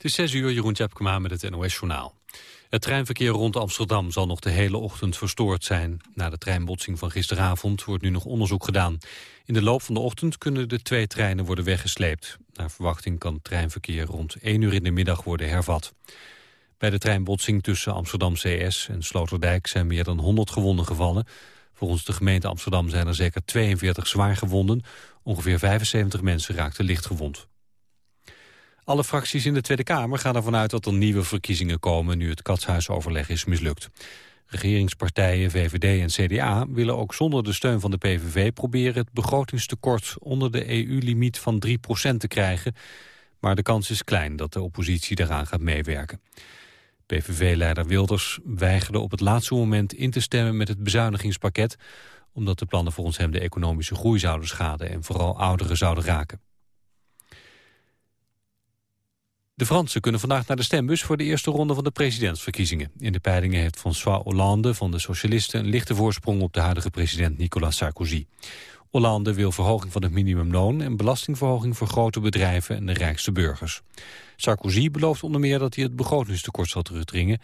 Het is 6 uur, Jeroen Tjepkema met het NOS-journaal. Het treinverkeer rond Amsterdam zal nog de hele ochtend verstoord zijn. Na de treinbotsing van gisteravond wordt nu nog onderzoek gedaan. In de loop van de ochtend kunnen de twee treinen worden weggesleept. Naar verwachting kan het treinverkeer rond 1 uur in de middag worden hervat. Bij de treinbotsing tussen Amsterdam CS en Sloterdijk zijn meer dan 100 gewonden gevallen. Volgens de gemeente Amsterdam zijn er zeker 42 zwaar gewonden. Ongeveer 75 mensen raakten lichtgewond. Alle fracties in de Tweede Kamer gaan ervan uit dat er nieuwe verkiezingen komen... nu het katshuisoverleg is mislukt. Regeringspartijen VVD en CDA willen ook zonder de steun van de PVV... proberen het begrotingstekort onder de EU-limiet van 3% te krijgen. Maar de kans is klein dat de oppositie daaraan gaat meewerken. PVV-leider Wilders weigerde op het laatste moment in te stemmen met het bezuinigingspakket... omdat de plannen volgens hem de economische groei zouden schaden... en vooral ouderen zouden raken. De Fransen kunnen vandaag naar de stembus voor de eerste ronde van de presidentsverkiezingen. In de peilingen heeft François Hollande van de Socialisten een lichte voorsprong op de huidige president Nicolas Sarkozy. Hollande wil verhoging van het minimumloon en belastingverhoging voor grote bedrijven en de rijkste burgers. Sarkozy belooft onder meer dat hij het begrotingstekort zal terugdringen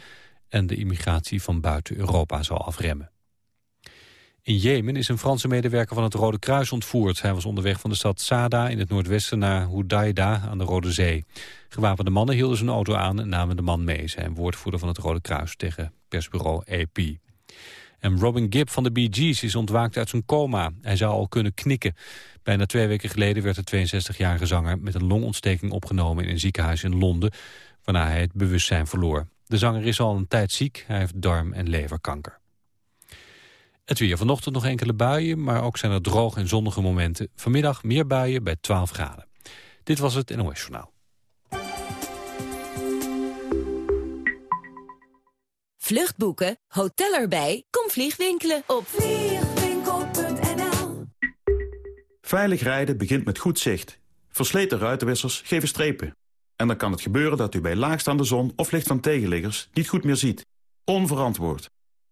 en de immigratie van buiten Europa zal afremmen. In Jemen is een Franse medewerker van het Rode Kruis ontvoerd. Hij was onderweg van de stad Sada in het noordwesten naar Hudaida aan de Rode Zee. Gewapende mannen hielden zijn auto aan en namen de man mee, zijn woordvoerder van het Rode Kruis tegen persbureau AP. En Robin Gibb van de Bee Gees is ontwaakt uit zijn coma. Hij zou al kunnen knikken. Bijna twee weken geleden werd de 62-jarige zanger met een longontsteking opgenomen in een ziekenhuis in Londen, waarna hij het bewustzijn verloor. De zanger is al een tijd ziek, hij heeft darm- en leverkanker. Het weer vanochtend nog enkele buien, maar ook zijn er droge en zonnige momenten. Vanmiddag meer buien bij 12 graden. Dit was het NOS Journaal. Vluchtboeken, hotel erbij, kom vliegwinkelen op vliegwinkel.nl Veilig rijden begint met goed zicht. Versleten ruitenwissers geven strepen. En dan kan het gebeuren dat u bij laagstaande zon of licht van tegenliggers niet goed meer ziet. Onverantwoord.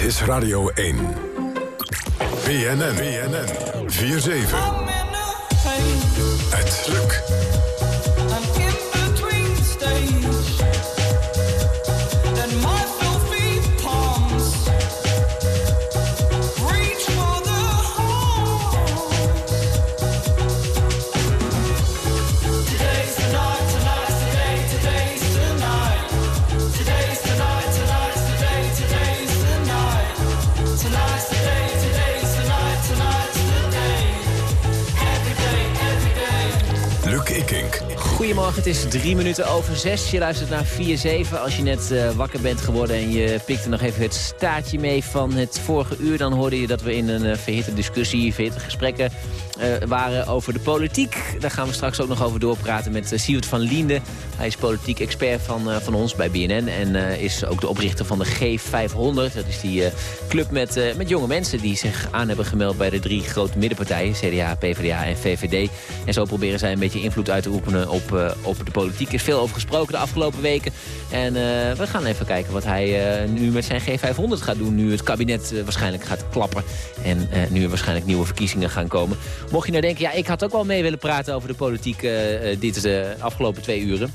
Dit is Radio 1. BNN. BNN. 4-7. Het lukt. Het is drie minuten over zes. Je luistert naar 4-7. Als je net uh, wakker bent geworden en je pikte nog even het staartje mee van het vorige uur... dan hoorde je dat we in een uh, verhitte discussie, verhitte gesprekken waren over de politiek. Daar gaan we straks ook nog over doorpraten met uh, Siewert van Liende. Hij is politiek expert van, uh, van ons bij BNN en is ook de oprichter van de G500. Dat is die club met, met jonge mensen die zich aan hebben gemeld bij de drie grote middenpartijen. CDA, PvdA en VVD. En zo proberen zij een beetje invloed uit te oefenen op, op de politiek. Er is veel over gesproken de afgelopen weken. En we gaan even kijken wat hij nu met zijn G500 gaat doen. Nu het kabinet waarschijnlijk gaat klappen. En nu er waarschijnlijk nieuwe verkiezingen gaan komen. Mocht je nou denken, ja, ik had ook wel mee willen praten over de politiek uh, dit de afgelopen twee uren.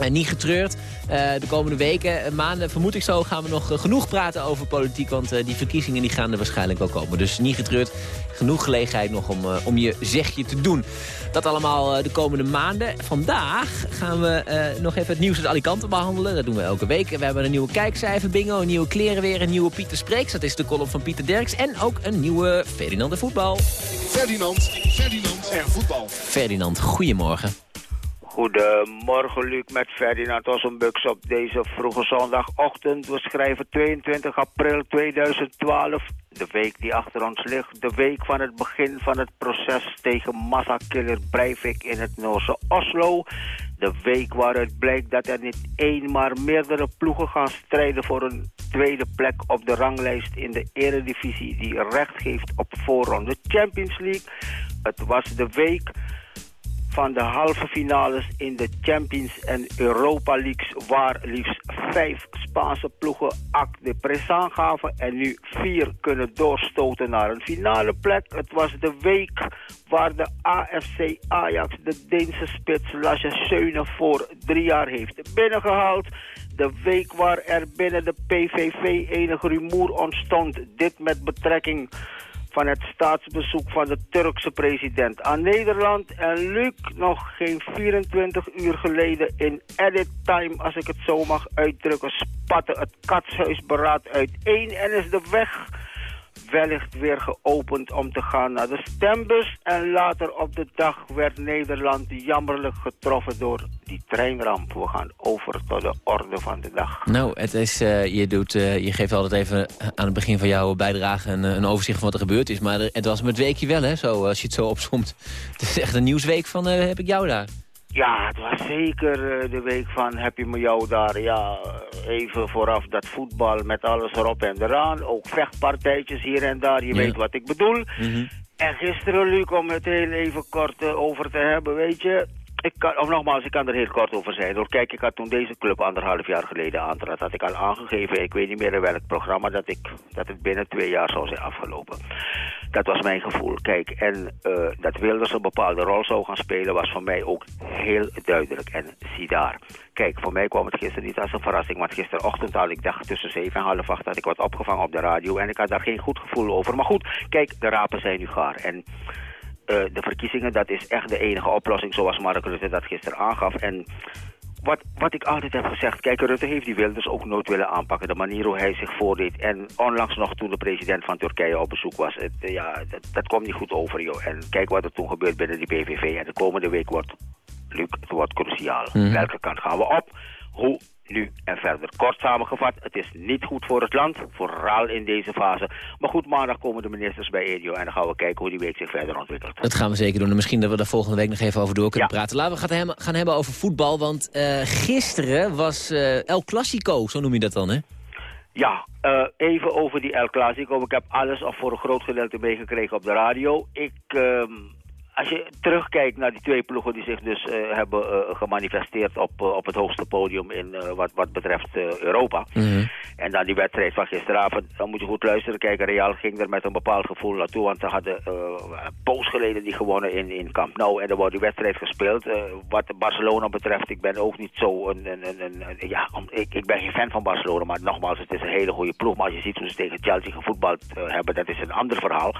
Uh, niet getreurd. Uh, de komende weken, maanden, vermoed ik zo, gaan we nog genoeg praten over politiek. Want die verkiezingen die gaan er waarschijnlijk wel komen. Dus niet getreurd. Genoeg gelegenheid nog om, om je zegje te doen. Dat allemaal de komende maanden. Vandaag gaan we nog even het nieuws uit Alicante behandelen. Dat doen we elke week. We hebben een nieuwe kijkcijfer bingo, een nieuwe kleren weer, een nieuwe Pieter Spreeks. Dat is de column van Pieter Derks. En ook een nieuwe Ferdinand de Voetbal. Ferdinand, Ferdinand en voetbal. Ferdinand, goedemorgen. Goedemorgen Luc met Ferdinand Ossenbux op deze vroege zondagochtend. We schrijven 22 april 2012, de week die achter ons ligt. De week van het begin van het proces tegen massakiller Breivik in het Noorse Oslo. De week waaruit blijkt dat er niet één maar meerdere ploegen gaan strijden voor een tweede plek op de ranglijst in de eredivisie die recht geeft op voorronde Champions League. Het was de week van de halve finales in de Champions en Europa Leagues... waar liefst vijf Spaanse ploegen act de présent gaven... en nu vier kunnen doorstoten naar een finale plek. Het was de week waar de AFC Ajax de Deense spits Lasse Schöne voor drie jaar heeft binnengehaald. De week waar er binnen de PVV enig rumoer ontstond. Dit met betrekking van het staatsbezoek van de Turkse president aan Nederland. En Luc, nog geen 24 uur geleden in edit time, als ik het zo mag uitdrukken, spatte het katshuisberaad uiteen en is de weg wellicht weer geopend om te gaan naar de stembus. En later op de dag werd Nederland jammerlijk getroffen door die treinramp. We gaan over tot de orde van de dag. Nou, het is, uh, je, doet, uh, je geeft altijd even aan het begin van jouw bijdrage een, een, overzicht van wat er gebeurd is. Maar het was met weekje wel, hè, zo, als je het zo opzomt. Het is echt een nieuwsweek van uh, heb ik jou daar. Ja, het was zeker uh, de week van heb je me jou daar. Ja, even vooraf dat voetbal met alles erop en eraan. Ook vechtpartijtjes hier en daar, je ja. weet wat ik bedoel. Mm -hmm. En gisteren, Luc, om het heel even kort uh, over te hebben, weet je... Ik kan, of nogmaals, ik kan er heel kort over zijn. Hoor. Kijk, ik had toen deze club anderhalf jaar geleden aantrad, had ik al aangegeven, ik weet niet meer in welk programma, dat, ik, dat het binnen twee jaar zou zijn afgelopen. Dat was mijn gevoel. Kijk, en uh, dat Wilders een bepaalde rol zou gaan spelen, was voor mij ook heel duidelijk. En zie daar. Kijk, voor mij kwam het gisteren niet als een verrassing, want gisterochtend had ik dacht tussen zeven en half acht had ik wat opgevangen op de radio en ik had daar geen goed gevoel over. Maar goed, kijk, de rapen zijn nu gaar. En de verkiezingen, dat is echt de enige oplossing zoals Mark Rutte dat gisteren aangaf. En wat, wat ik altijd heb gezegd, kijk, Rutte heeft die Wilders ook nooit willen aanpakken. De manier hoe hij zich voordeed. En onlangs nog toen de president van Turkije op bezoek was. Het, ja, dat, dat komt niet goed over, joh. En kijk wat er toen gebeurt binnen die PVV. En de komende week wordt, Luc, het wordt cruciaal. Mm. Welke kant gaan we op? Hoe nu en verder. Kort samengevat, het is niet goed voor het land, vooral in deze fase. Maar goed, maandag komen de ministers bij EDIO en dan gaan we kijken hoe die week zich verder ontwikkelt. Dat gaan we zeker doen en misschien dat we daar volgende week nog even over door kunnen ja. praten. Laten we gaan, gaan hebben over voetbal, want uh, gisteren was uh, El Clasico, zo noem je dat dan, hè? Ja, uh, even over die El Clasico. Ik heb alles of voor een groot gedeelte meegekregen op de radio. Ik... als je terugkijkt naar die twee ploegen die zich dus uh, hebben uh, gemanifesteerd op, uh, op het hoogste podium in wat, wat betreft Europa. Mm -hmm. En dan die wedstrijd van gisteravond, dan moet je goed luisteren. Kijk, Real ging er met een bepaald gevoel naartoe, want ze hadden een poos geleden die gewonnen in, in Camp Nou. En er wordt die wedstrijd gespeeld. wat Barcelona betreft, ik ben ook niet zo een, een, een, een ja, ik, ik ben geen fan van Barcelona, maar nogmaals, het is een hele goede ploeg. Maar als je ziet hoe ze tegen Chelsea gevoetbald hebben, dat is een ander verhaal.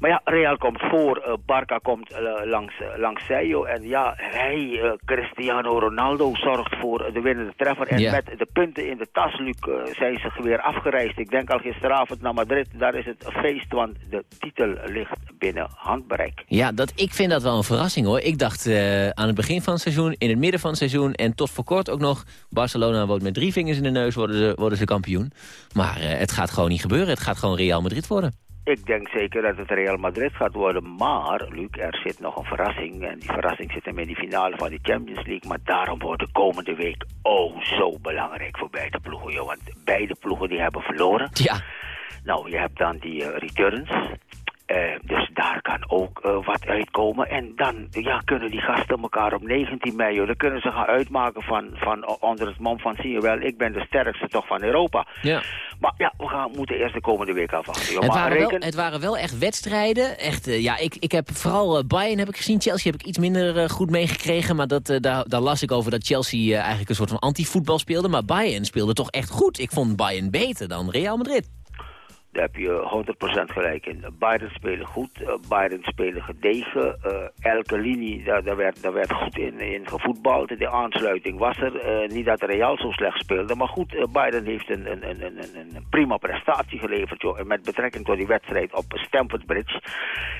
Maar ja, Real komt voor, Barca komt komt uh, langs, uh, langs Seyo. En ja, hij, uh, Cristiano Ronaldo, zorgt voor de winnende treffer. En met de punten in de tas, Luc, zijn ze weer afgereisd. Ik denk al gisteravond naar Madrid. Daar is het feest, want de titel ligt binnen handbereik. Ja, dat, ik vind dat wel een verrassing hoor. Ik dacht aan het begin van het seizoen, in het midden van het seizoen... en tot voor kort ook nog, Barcelona wordt met drie vingers in de neus... worden ze, worden ze kampioen. Maar het gaat gewoon niet gebeuren. Het gaat gewoon Real Madrid worden. Ik denk zeker dat het Real Madrid gaat worden. Maar, Luc, er zit nog een verrassing. En die verrassing zit hem in die finale van de Champions League. Maar daarom wordt de komende week oh zo belangrijk voor beide ploegen. Joh. Want beide ploegen die hebben verloren. Ja. Nou, je hebt dan die uh, returns. Uh, dus daar kan ook uh, wat uitkomen. En dan ja, kunnen die gasten elkaar op 19 mei... Joh, dan kunnen ze gaan uitmaken van, van onder het mom van... zie je wel, ik ben de sterkste toch van Europa. Ja. Maar ja, we gaan, moeten eerst de komende week afwachten. Het, waren reken... wel, het waren wel echt wedstrijden. Echt, uh, ja, ik, ik heb vooral Bayern heb ik gezien. Chelsea heb ik iets minder goed meegekregen. Maar dat, daar, daar las ik over dat Chelsea eigenlijk een soort van anti-voetbal speelde. Maar Bayern speelde toch echt goed. Ik vond Bayern beter dan Real Madrid. Daar heb je 100% gelijk in. Bayern spelen goed, uh, Bayern spelen gedegen. Uh, elke linie, daar, daar, werd, daar werd goed in, in gevoetbald. De aansluiting was er. Uh, niet dat Real zo slecht speelde. Maar goed, Bayern heeft een, een, een, een, een prima prestatie geleverd. Joh, met betrekking tot die wedstrijd op Stamford Bridge.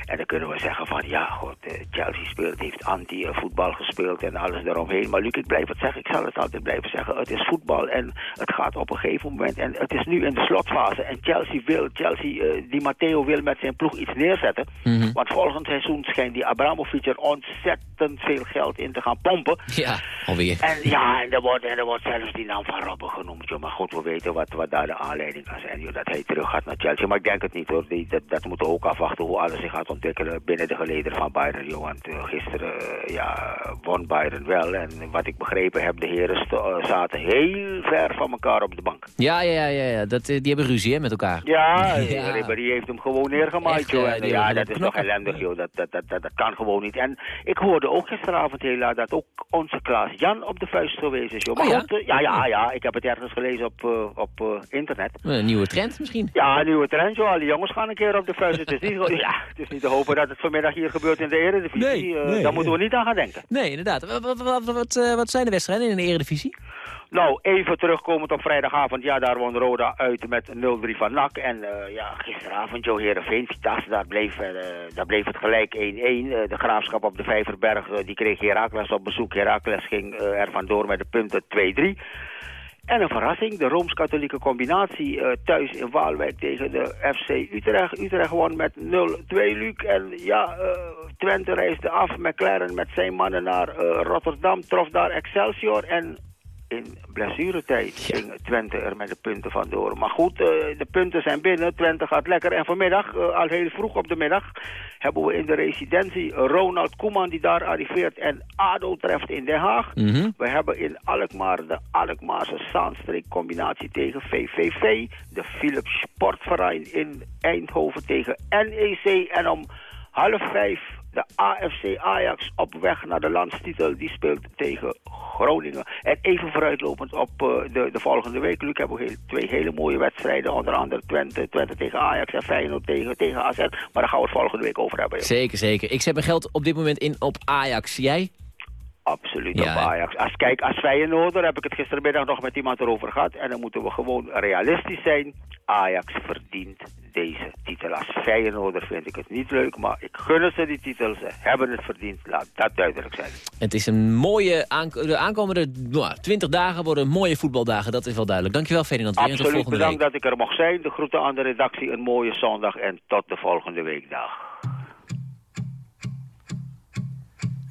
En dan kunnen we zeggen van ja, goed, Chelsea speelt, heeft anti-voetbal gespeeld en alles eromheen. Maar Luc, ik blijf het zeggen, ik zal het altijd blijven zeggen. Het is voetbal en het gaat op een gegeven moment. En het is nu in de slotfase. En Chelsea wil, Chelsea, uh, die Matteo wil met zijn ploeg iets neerzetten. Mhm. Want volgend seizoen schijnt die Abramovic er ontzettend veel geld in te gaan pompen. Ja, alweer. En ja, en er wordt, en er wordt zelfs die naam van Robben genoemd. Joh. Maar goed, we weten wat, wat daar de aanleiding kan zijn. Joh, dat hij terug gaat naar Chelsea. Maar ik denk het niet hoor. Die, dat, dat moeten we ook afwachten hoe alles zich gaat ontwikkelen binnen de gelederen van Bayern. Joh. Want uh, gisteren uh, ja, won Bayern wel. En wat ik begrepen heb, de heren zaten heel ver van elkaar op de bank. Ja, ja, ja, ja. Dat, die hebben ruzie hè, met elkaar. Ja, ja. Ribéry heeft hem gewoon neergemaakt, joh. En, ja, dat is toch ellendig, joh. Dat, dat, dat, dat, kan gewoon niet. En ik hoorde ook gisteravond heel laat dat ook onze Klaas Jan op de vuist geweest is, joh. Maar oh, ja? Goed, ja, ja, ja. Ik heb het ergens gelezen op, uh, op uh, internet. Een nieuwe trend misschien? Ja, een nieuwe trend, joh. Alle jongens gaan een keer op de vuist. het, is niet, ja, het is niet te hopen dat het vanmiddag hier gebeurt in de Eredivisie. Nee, uh, nee, daar moeten we niet aan gaan denken. Nee, inderdaad. Wat, wat, wat, wat, wat zijn de wedstrijden in de Eredivisie? Nou, even terugkomend op vrijdagavond. Ja, daar won Roda uit met 0-3 van NAC. En uh, ja, gisteravond, Joe Heerenveen, Vitas, daar bleef, uh, daar bleef het gelijk 1-1. Uh, de graafschap op de Vijverberg, die kreeg Herakles op bezoek. Herakles ging er vandoor met de punten 2-3. En een verrassing, de Rooms-Katholieke combinatie thuis in Waalwijk tegen de FC Utrecht. Utrecht won met 0-2, Luc. En ja, Twente reisde af, McLaren met zijn mannen naar Rotterdam, trof daar Excelsior. En in blessuretijd ging Twente er met de punten vandoor. Maar goed, uh, de punten zijn binnen. Twente gaat lekker. En vanmiddag, uh, al heel vroeg op de middag, hebben we in de residentie Ronald Koeman die daar arriveert en ADO treft in Den Haag. Mm -hmm. We hebben in Alkmaar de Alkmaarse Zaanstreek combinatie tegen VVV. De Philips Sportverein in Eindhoven tegen NEC. En om half vijf de AFC Ajax op weg naar de landstitel. Die speelt tegen Groningen. En even vooruitlopend op uh, de, de volgende week. Luc hebben we twee hele mooie wedstrijden. Onder andere Twente, Twente tegen Ajax en Feyenoord tegen, tegen AZ. Maar daar gaan we het volgende week over hebben. Zeker, zeker. Ik zet mijn geld op dit moment in op Ajax. Jij? Absoluut ja. op Ajax. Als, kijk, als Feyenoorder heb ik het gistermiddag nog met iemand erover gehad. En dan moeten we gewoon realistisch zijn. Ajax verdient deze titel. Als Feyenoorder vind ik het niet leuk, maar ik gun ze die titel. Ze hebben het verdiend. Laat dat duidelijk zijn. Het is een mooie, aank de aankomende nou, 20 dagen worden mooie voetbaldagen. Dat is wel duidelijk. Dankjewel Ferdinand. Absoluut, bedankt dat ik er mocht zijn. De groeten aan de redactie. Een mooie zondag en tot de volgende weekdag.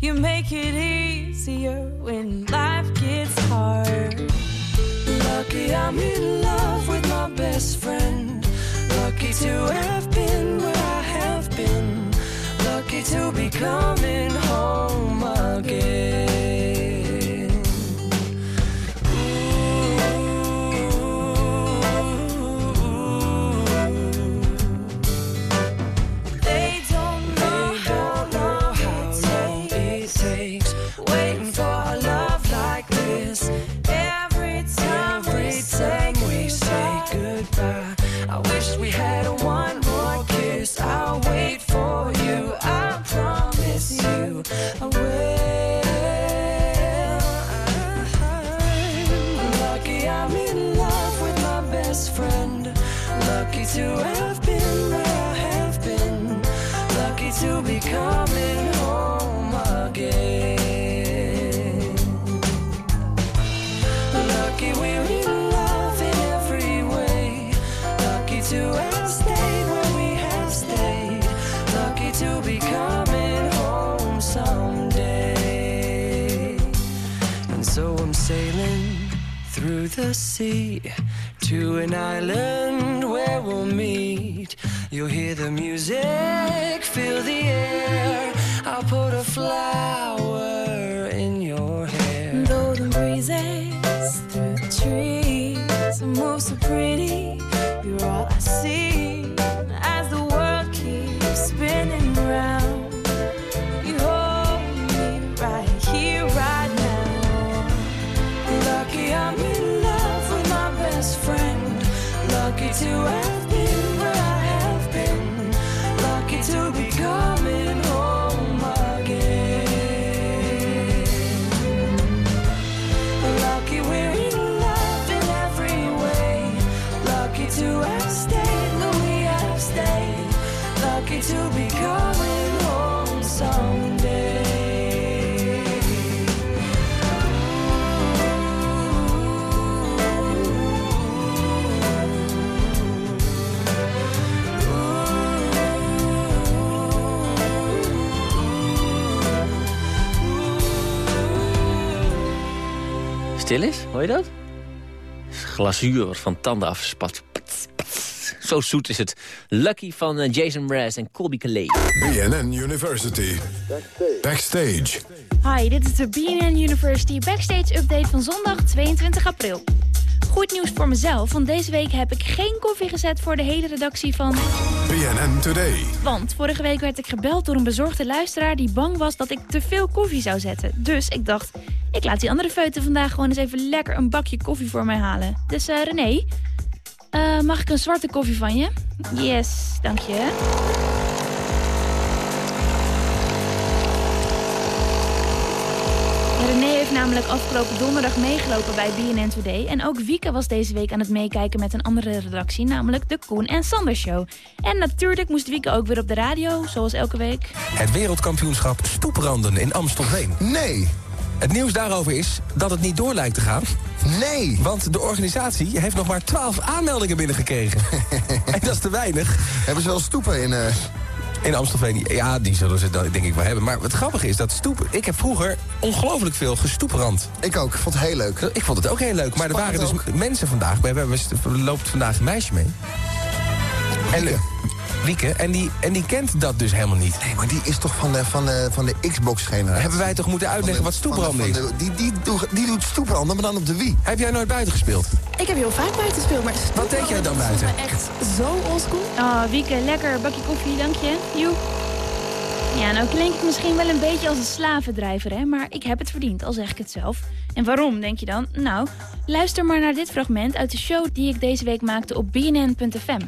You make it easier when life gets hard. Lucky I'm in love with my best friend. Lucky to Stil is, hoor je dat? Glazuur wordt van tanden afgespat. Zo zoet is het. Lucky van eh, Jason Mraz en Colby Calais. BNN University. Backstage. Hi, dit is de BNN University Backstage Update van zondag 22 april. Goed nieuws voor mezelf, want deze week heb ik geen koffie gezet voor de hele redactie van... BNN Today. Want vorige week werd ik gebeld door een bezorgde luisteraar die bang was dat ik te veel koffie zou zetten. Dus ik dacht, ik laat die andere feuten vandaag gewoon eens even lekker een bakje koffie voor mij halen. Dus eh, René, eh, mag ik een zwarte koffie van je? Yes, dank je. René heeft namelijk afgelopen donderdag meegelopen bij BNN Today. En ook Wieke was deze week aan het meekijken met een andere redactie, namelijk de Koen en Sander Show. En natuurlijk moest Wieke ook weer op de radio, zoals elke week. Het wereldkampioenschap stoepranden in Amstelveen. Nee. Het nieuws daarover is dat het niet door lijkt te gaan. Nee. Want de organisatie heeft nog maar 12 aanmeldingen binnengekregen. en dat is te weinig. Hebben ze wel stoepen in... Uh... In Amstelveen, ja, die zullen ze denk ik wel hebben. Maar het grappige is dat stoep... Ik heb vroeger ongelooflijk veel gestoeprand. Ik ook, ik vond het heel leuk. Ik vond het ook heel leuk. Maar er waren dus ook. mensen vandaag... We hebben, loopt vandaag een meisje mee. En, Wieke. En die, en die kent dat dus helemaal niet. Nee, maar die is toch van de, van de, van de Xbox-generatie. Hebben wij toch moeten uitleggen wat stoepranden is? De, die, die, die, die doet stoepranden, maar dan op de Wii. Heb jij nooit buiten gespeeld? Ik heb heel vaak buiten gespeeld, maar Wat deed jij dan buiten? Echt zo oldschool. Oh, Wieke, lekker bakje koffie, dank je. Joe. Ja, nou klink ik misschien wel een beetje als een slavendrijver, hè? maar ik heb het verdiend, al zeg ik het zelf. En waarom, denk je dan? Nou, luister maar naar dit fragment uit de show die ik deze week maakte op bnn.fm.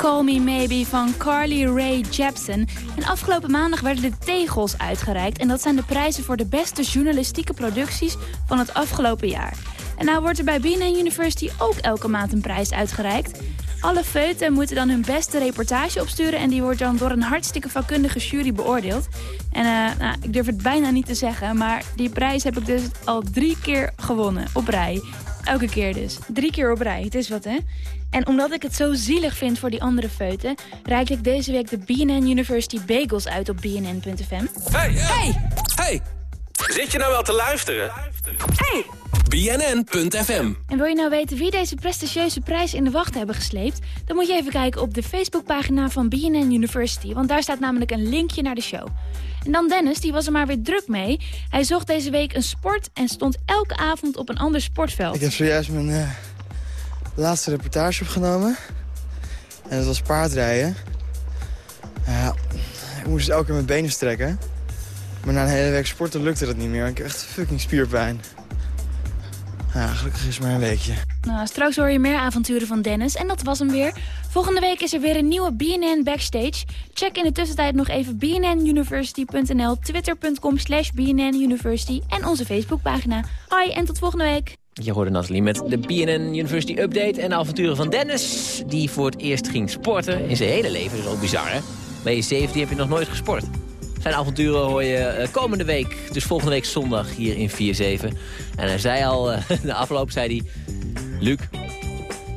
Call Me Maybe van Carly Rae Jepsen. En afgelopen maandag werden de tegels uitgereikt. En dat zijn de prijzen voor de beste journalistieke producties van het afgelopen jaar. En nou wordt er bij BNN University ook elke maand een prijs uitgereikt. Alle feuten moeten dan hun beste reportage opsturen... en die wordt dan door een hartstikke vakkundige jury beoordeeld. En uh, nou, ik durf het bijna niet te zeggen... maar die prijs heb ik dus al drie keer gewonnen, op rij. Elke keer dus. Drie keer op rij, het is wat hè. En omdat ik het zo zielig vind voor die andere feuten... reik ik deze week de BNN University Bagels uit op bnn.fm. Hey, hey! Hey! Zit je nou wel te luisteren? Hey! BNN.fm En wil je nou weten wie deze prestigieuze prijs in de wacht hebben gesleept? Dan moet je even kijken op de Facebookpagina van BNN University. Want daar staat namelijk een linkje naar de show. En dan Dennis, die was er maar weer druk mee. Hij zocht deze week een sport en stond elke avond op een ander sportveld. Ik heb zojuist mijn uh, laatste reportage opgenomen. En dat was paardrijden. Ja, ik moest elke keer mijn benen strekken. Maar na een hele week sporten lukte dat niet meer. Ik heb echt fucking spierpijn. Ja, gelukkig is het maar een weekje. Nou, straks hoor je meer avonturen van Dennis. En dat was hem weer. Volgende week is er weer een nieuwe BNN Backstage. Check in de tussentijd nog even bnnuniversity.nl, twitter.com slash bnnuniversity en onze Facebookpagina. Hoi en tot volgende week. Je hoorde Nathalie met de BNN University Update en de avonturen van Dennis... die voor het eerst ging sporten in zijn hele leven. Dat is ook bizar, hè? Bij je 17 heb je nog nooit gesport. Zijn avonturen hoor je komende week, dus volgende week zondag hier in 4-7. En hij zei al, de afloop zei hij... Luc,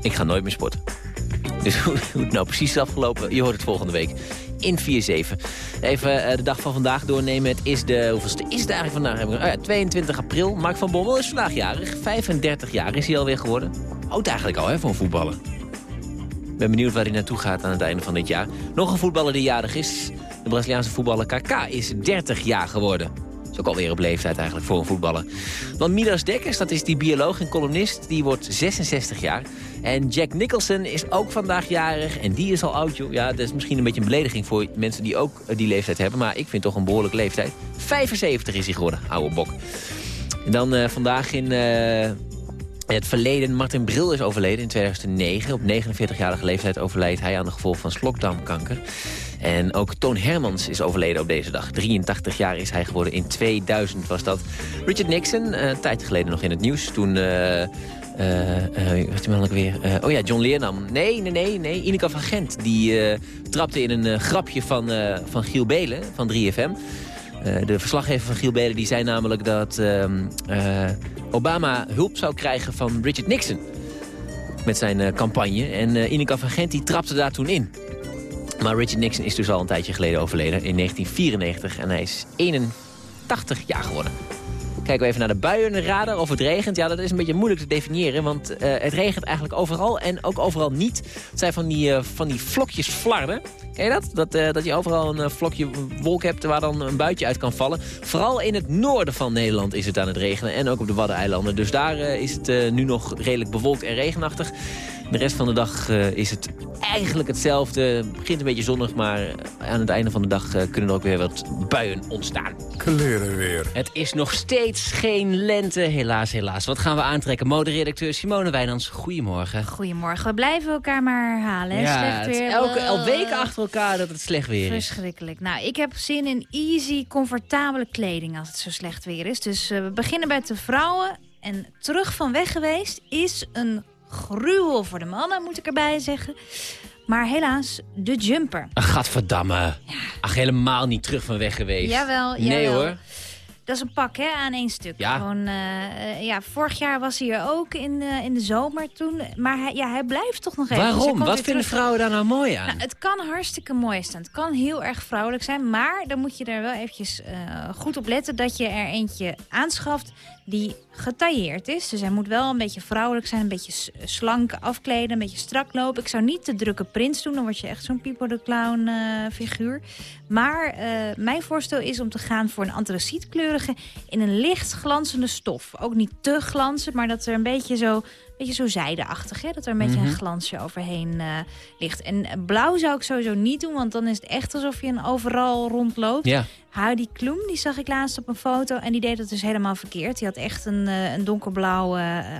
ik ga nooit meer sporten. Dus hoe het nou precies is afgelopen, je hoort het volgende week in 4-7. Even de dag van vandaag doornemen. Het is de, hoeveelste is het eigenlijk vandaag? Oh ja, 22 april. Mark van Bommel is vandaag jarig. 35 jaar is hij alweer geworden. oud eigenlijk al, hè, voor een voetballer. Ik ben benieuwd waar hij naartoe gaat aan het einde van dit jaar. Nog een voetballer die jarig is. De Braziliaanse voetballer Kaká is 30 jaar geworden. Dat is ook alweer op leeftijd eigenlijk voor een voetballer. Dan Midas Dekkers, dat is die bioloog en columnist, die wordt 66 jaar. En Jack Nicholson is ook vandaag jarig en die is al oud, joh. Ja, dat is misschien een beetje een belediging voor mensen die ook eh, die leeftijd hebben. Maar ik vind toch een behoorlijke leeftijd. 75 is hij geworden, oude bok. En dan eh, vandaag in eh, het verleden. Martin Bril is overleden in 2009. Op 49-jarige leeftijd overlijdt hij aan de gevolgen van slokdarmkanker. En ook Toon Hermans is overleden op deze dag. 83 jaar is hij geworden. In 2000 was dat. Richard Nixon, eh, een tijd geleden nog in het nieuws. Toen... eh eh, eh, wat weer? Eh, oh ja, John Leernam. Nee, nee, nee, nee. Ineke van Gent. Die eh, trapte in een grapje van, van Giel Belen van 3FM. Eh, de verslaggever van Giel Belen die zei namelijk dat ehm, eh, Obama hulp zou krijgen van Richard Nixon. Met zijn campagne. En Ineke van Gent die trapte daar toen in. Maar Richard Nixon is dus al een tijdje geleden overleden. In 1994. En hij is 81 jaar geworden. Kijken we even naar de buienradar of het regent. Ja, dat is een beetje moeilijk te definiëren. Want eh, het regent eigenlijk overal en ook overal niet. Het zijn van die, eh, van die vlokjes flarden. Ken je dat? Dat, eh, dat je overal een vlokje wolk hebt waar dan een buitje uit kan vallen. Vooral in het noorden van Nederland is het aan het regenen. En ook op de Waddeneilanden. Dus daar is het nu nog redelijk bewolkt en regenachtig. De rest van de dag eh, is het eigenlijk hetzelfde. Het begint een beetje zonnig, maar aan het einde van de dag eh, kunnen er ook weer wat buien ontstaan. Kleren weer. Het is nog steeds geen lente, helaas, helaas. Wat gaan we aantrekken? Moderedacteur Simone Wijnands, goedemorgen. Goedemorgen. We blijven elkaar maar herhalen. Hè? Ja, Slecht weer. elke, al Blah. weken achter elkaar dat het slecht weer is. Verschrikkelijk. Nou, ik heb zin in easy, comfortabele kleding als het zo slecht weer is. Dus eh, we beginnen bij de vrouwen. En terug van weg geweest is een gruwel voor de mannen, moet ik erbij zeggen. Maar helaas, de jumper. Ach, gadverdamme. Ach, helemaal niet terug van weg geweest. Jawel, Nee jawel. hoor. Dat is een pak, hè, aan één stuk. Ja. Gewoon, eh, eh, ja, vorig jaar was hij er ook in, eh, in de zomer toen. Maar hij, ja, hij blijft toch nog even. Waarom? Wat vinden terug. vrouwen daar nou mooi aan? Nou, het kan hartstikke mooi staan. Het kan heel erg vrouwelijk zijn. Maar dan moet je er wel eventjes goed op letten dat je er eentje aanschaft die getailleerd is. Dus hij moet wel een beetje vrouwelijk zijn. Een beetje slank afkleden, een beetje strak lopen. Ik zou niet te drukke prints doen. Dan word je echt zo'n Pipo de Clown eh, figuur. Maar eh, mijn voorstel is om te gaan voor een antracietkleurige in een licht glanzende stof. Ook niet te glanzend, maar dat er een beetje zo, beetje zo zijdeachtig. Hè? Dat er een beetje Mhm. een glansje overheen eh, ligt. En eh, blauw zou ik sowieso niet doen, want dan is het echt alsof je een overal rondloopt. Ja. Heidi Kloem, die zag ik laatst op een foto en die deed het dus helemaal verkeerd. Die had echt een, eh, een donkerblauw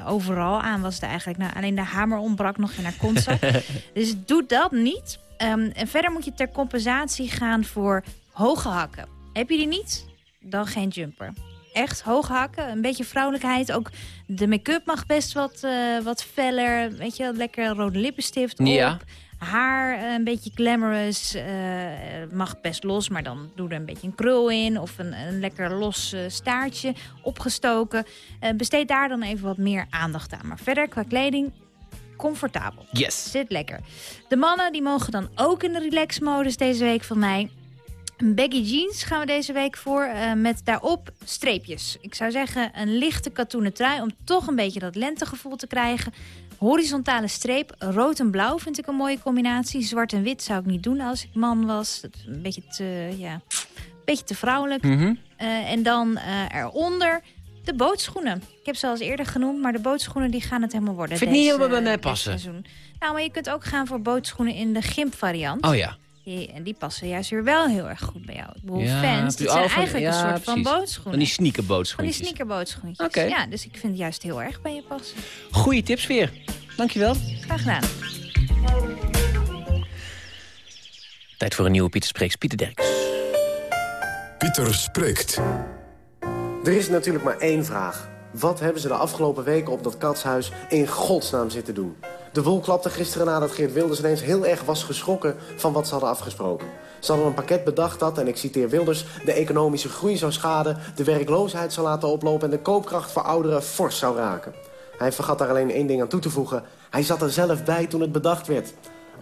overal aan, was het eigenlijk. Nou, alleen de hamer ontbrak nog in haar kontzak. dus doe dat niet. Ehm, en verder moet je ter compensatie gaan voor hoge hakken. Heb je die niet? Dan geen jumper. Echt hoge hakken, een beetje vrouwelijkheid. Ook de make-up mag best wat, eh, wat feller. Weet je, lekker rode lippenstift op. Ja. Haar eh, een beetje glamorous. eh, mag best los, maar dan doe er een beetje een krul in. Of een, een lekker los staartje opgestoken. Besteed daar dan even wat meer aandacht aan. Maar verder qua kleding comfortabel. Yes. Zit lekker. De mannen die mogen dan ook in de relax-modus deze week van mij. Een baggy jeans gaan we deze week voor. eh, met daarop streepjes. Ik zou zeggen een lichte katoenen trui. Om toch een beetje dat lentegevoel te krijgen. Horizontale streep. Rood en blauw vind ik een mooie combinatie. Zwart en wit zou ik niet doen als ik man was. Dat is een beetje te, ja, een beetje te vrouwelijk. Mhm. Eh, en dan eh, eronder de bootschoenen. Ik heb ze al eens eerder genoemd, maar de bootschoenen die gaan het helemaal worden. Vind ik niet helemaal bij mij passen. seizoen. Nou, maar je kunt ook gaan voor bootschoenen in de gimp-variant. Oh ja. Die, en die passen juist weer wel heel erg goed bij jou. Ik bedoel, Ja, fans, dit zijn van- eigenlijk ja, een soort van precies. bootschoenen. Van die sneaker Van die sneakerbootschoentjes. Ja, dus ik vind het juist heel erg bij je passen. Goeie tips weer. Dankjewel. Graag gedaan. Tijd voor een nieuwe Pieter Spreeks. Pieter Derks. Pieter spreekt. Er is natuurlijk maar één vraag. Wat hebben ze de afgelopen weken op dat katshuis in godsnaam zitten doen? De wol klapte gisteren nadat Geert Wilders ineens heel erg was geschrokken van wat ze hadden afgesproken. Ze hadden een pakket bedacht dat, en ik citeer Wilders, de economische groei zou schaden, de werkloosheid zou laten oplopen en de koopkracht voor ouderen fors zou raken. Hij vergat daar alleen één ding aan toe te voegen. Hij zat er zelf bij toen het bedacht werd.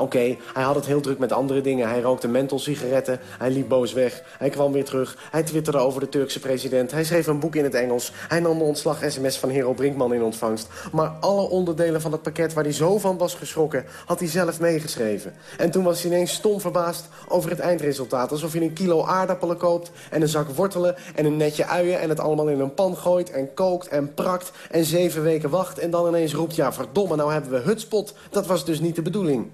Oké, hij had het heel druk met andere dingen. Hij rookte mentholsigaretten, hij liep boos weg. Hij kwam weer terug, hij twitterde over de Turkse president. Hij schreef een boek in het Engels. Hij nam de ontslag-sms van Hero Brinkman in ontvangst. Maar alle onderdelen van het pakket waar hij zo van was geschrokken... had hij zelf meegeschreven. En toen was hij ineens stom verbaasd over het eindresultaat. Alsof je een kilo aardappelen koopt en een zak wortelen... en een netje uien en het allemaal in een pan gooit en kookt en prakt... en zeven weken wacht en dan ineens roept... ja, verdomme, nou hebben we hutspot. Dat was dus niet de bedoeling.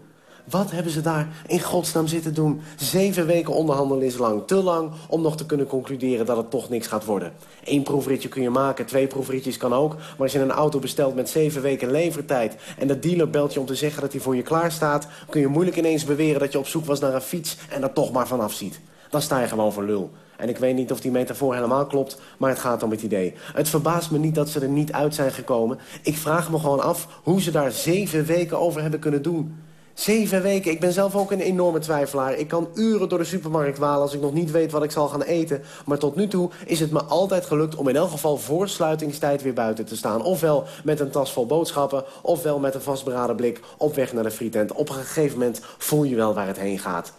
Wat hebben ze daar in godsnaam zitten doen? Zeven weken onderhandelen is lang. Te lang om nog te kunnen concluderen dat het toch niks gaat worden. Eén proefritje kun je maken, twee proefritjes kan ook. Maar als je een auto bestelt met zeven weken levertijd... en de dealer belt je om te zeggen dat hij voor je klaar staat... kun je moeilijk ineens beweren dat je op zoek was naar een fiets... en er toch maar vanaf ziet. Dan sta je gewoon voor lul. En ik weet niet of die metafoor helemaal klopt, maar het gaat om het idee. Het verbaast me niet dat ze er niet uit zijn gekomen. Ik vraag me gewoon af hoe ze daar zeven weken over hebben kunnen doen. Zeven weken. Ik ben zelf ook een enorme twijfelaar. Ik kan uren door de supermarkt walen als ik nog niet weet wat ik zal gaan eten. Maar tot nu toe is het me altijd gelukt om in elk geval voor sluitingstijd weer buiten te staan. Ofwel met een tas vol boodschappen, ofwel met een vastberaden blik op weg naar de frietent. Op een gegeven moment voel je wel waar het heen gaat.